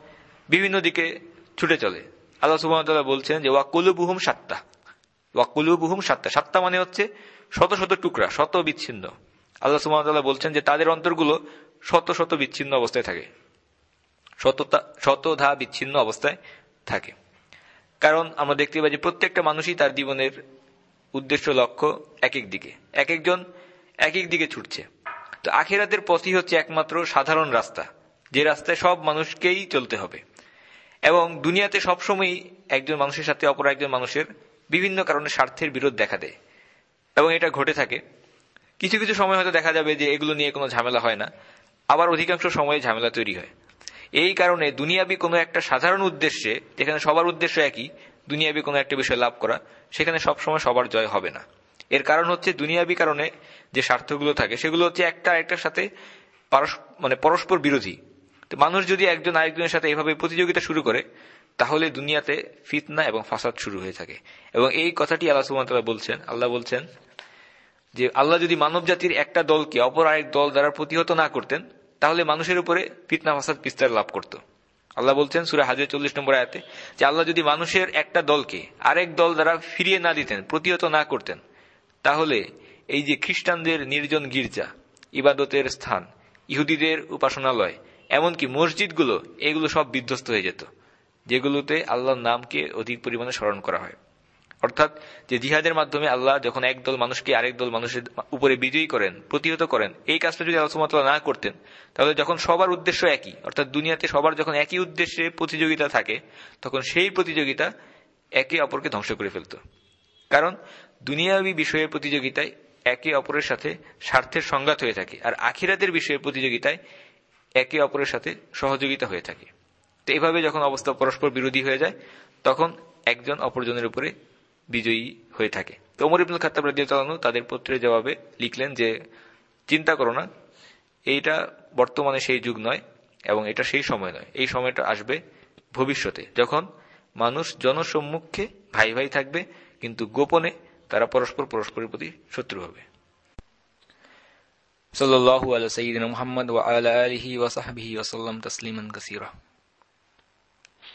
বিভিন্ন দিকে ছুটে চলে। আল্লাহ সুবাহতাল্লাহ বলছেন যে, ওয়াকুলুবুহুম সাত্তা। ওয়াকুলুবুহুম সাত্তা। সাত্তা মানে হচ্ছে শত শত টুকরা, শত বিচ্ছিন্ন। আল্লাহ সুবাহতাল্লাহ বলছেন যে, তাদের অন্তরগুলো শত শত বিচ্ছিন্ন অবস্থায় থাকে। শততা, শতধা বিচ্ছিন্ন অবস্থায় থাকে। কারণ আমরা দেখতে পাই যে, প্রত্যেকটা মানুষই তার জীবনের উদ্দেশ্য, লক্ষ্য এক এক দিকে। এক একজন এক এক দিকে ছুটছে। তো আখেরাতের পথই হচ্ছে একমাত্র সাধারণ রাস্তা, যে রাস্তায় সব মানুষকেই চলতে হবে। এবং দুনিয়াতে সবসময়ই একজন মানুষের সাথে অপর একজন মানুষের বিভিন্ন কারণে স্বার্থের বিরোধ দেখা দেয়। এবং এটা ঘটে থাকে। কিছু কিছু সময় হয়তো দেখা যাবে যে এগুলো নিয়ে কোনো ঝামেলা হয় না, আবার অধিকাংশ সময়ে ঝামেলা তৈরি হয়। এই কারণে দুনিয়াবি কোনো একটা সাধারণ উদ্দেশ্যে, যেখানে সবার উদ্দেশ্য একই, দুনিয়াবি কোনো একটা বিষয় লাভ করা, সেখানে সবসময় সবার জয় হবে না। এর কারণ হচ্ছে দুনিয়াবি কারণে যে স্বার্থগুলো থাকে, সেগুলো হচ্ছে একটা আরেকটার সাথে মানে পরস্পর বিরোধী। তো মানুষ যদি একজন আরেকজনের সাথে এভাবে প্রতিযোগিতা শুরু করে, তাহলে দুনিয়াতে ফিতনা এবং ফাসাদ শুরু হয়ে থাকে। এবং এই কথাটি আল্লাহ সুমতলা বলছেন, আল্লাহ বলছেন যে আল্লাহ যদি মানব জাতির একটা দলকে অপর আরেক দল দ্বারা প্রতিহত না করতেন, তাহলে মানুষের উপরে ফিতনা, ফাসাদ, বিস্তার লাভ করত। আল্লাহ বলছেন সুরা হাজার চল্লিশ নম্বর আয়াতে, যে আল্লাহ যদি মানুষের একটা দলকে আরেক দল দ্বারা ফিরিয়ে না দিতেন, প্রতিহত না করতেন তাহলে এই যে খ্রিস্টানদের নির্জন গির্জা, ইবাদতের স্থান, ইহুদিদের উপাসনালয়, এমনকি মসজিদগুলো, এগুলো সব বিধ্বস্ত হয়ে যেত, যেগুলোতে আল্লাহর নামকে অধিক পরিমাণে স্মরণ করা হয়। অর্থাৎ যে জিহাদের মাধ্যমে আল্লাহ যখন একদল মানুষকে আরেক দল মানুষের উপরে বিজয়ী করেন, প্রতিহত করেন, এই কাজটা যদি আল্লাহ না করতেন, তাহলে যখন সবার উদ্দেশ্য একই, অর্থাৎ দুনিয়াতে সবার যখন একই উদ্দেশ্যে প্রতিযোগিতা থাকে, তখন সেই প্রতিযোগিতা একে অপরকে ধ্বংস করে ফেলত। কারণ দুনিয়াবী বিষয়ের প্রতিযোগিতায় একে অপরের সাথে স্বার্থের সংঘাত হয়ে থাকে, আর আখিরাতের বিষয়ের প্রতিযোগিতায় একে অপরের সাথে সহযোগিতা হয়ে থাকে। তো এইভাবে যখন অবস্থা পরস্পর বিরোধী হয়ে যায়, তখন একজন অপরজনের উপরে বিজয়ী হয়ে থাকে। তো ওমর ইবুল খাতাব চালানো তাদের পত্রের জবাবে লিখলেন যে, চিন্তা করো না, এইটা বর্তমানে সেই যুগ নয় এবং এটা সেই সময় নয়। এই সময়টা আসবে ভবিষ্যতে, যখন মানুষ জনসম্মুখে ভাই ভাই থাকবে, কিন্তু গোপনে তারা পরস্পর পরস্পরের প্রতি শত্রু হবে। সাল্লাহ আল্লাহ সঈদিন মোহাম্মদ ওয়া আলা আলিহি ওয়াসাহাবিহি ওয়াসাল্লাম তসলিমান কাসিরা।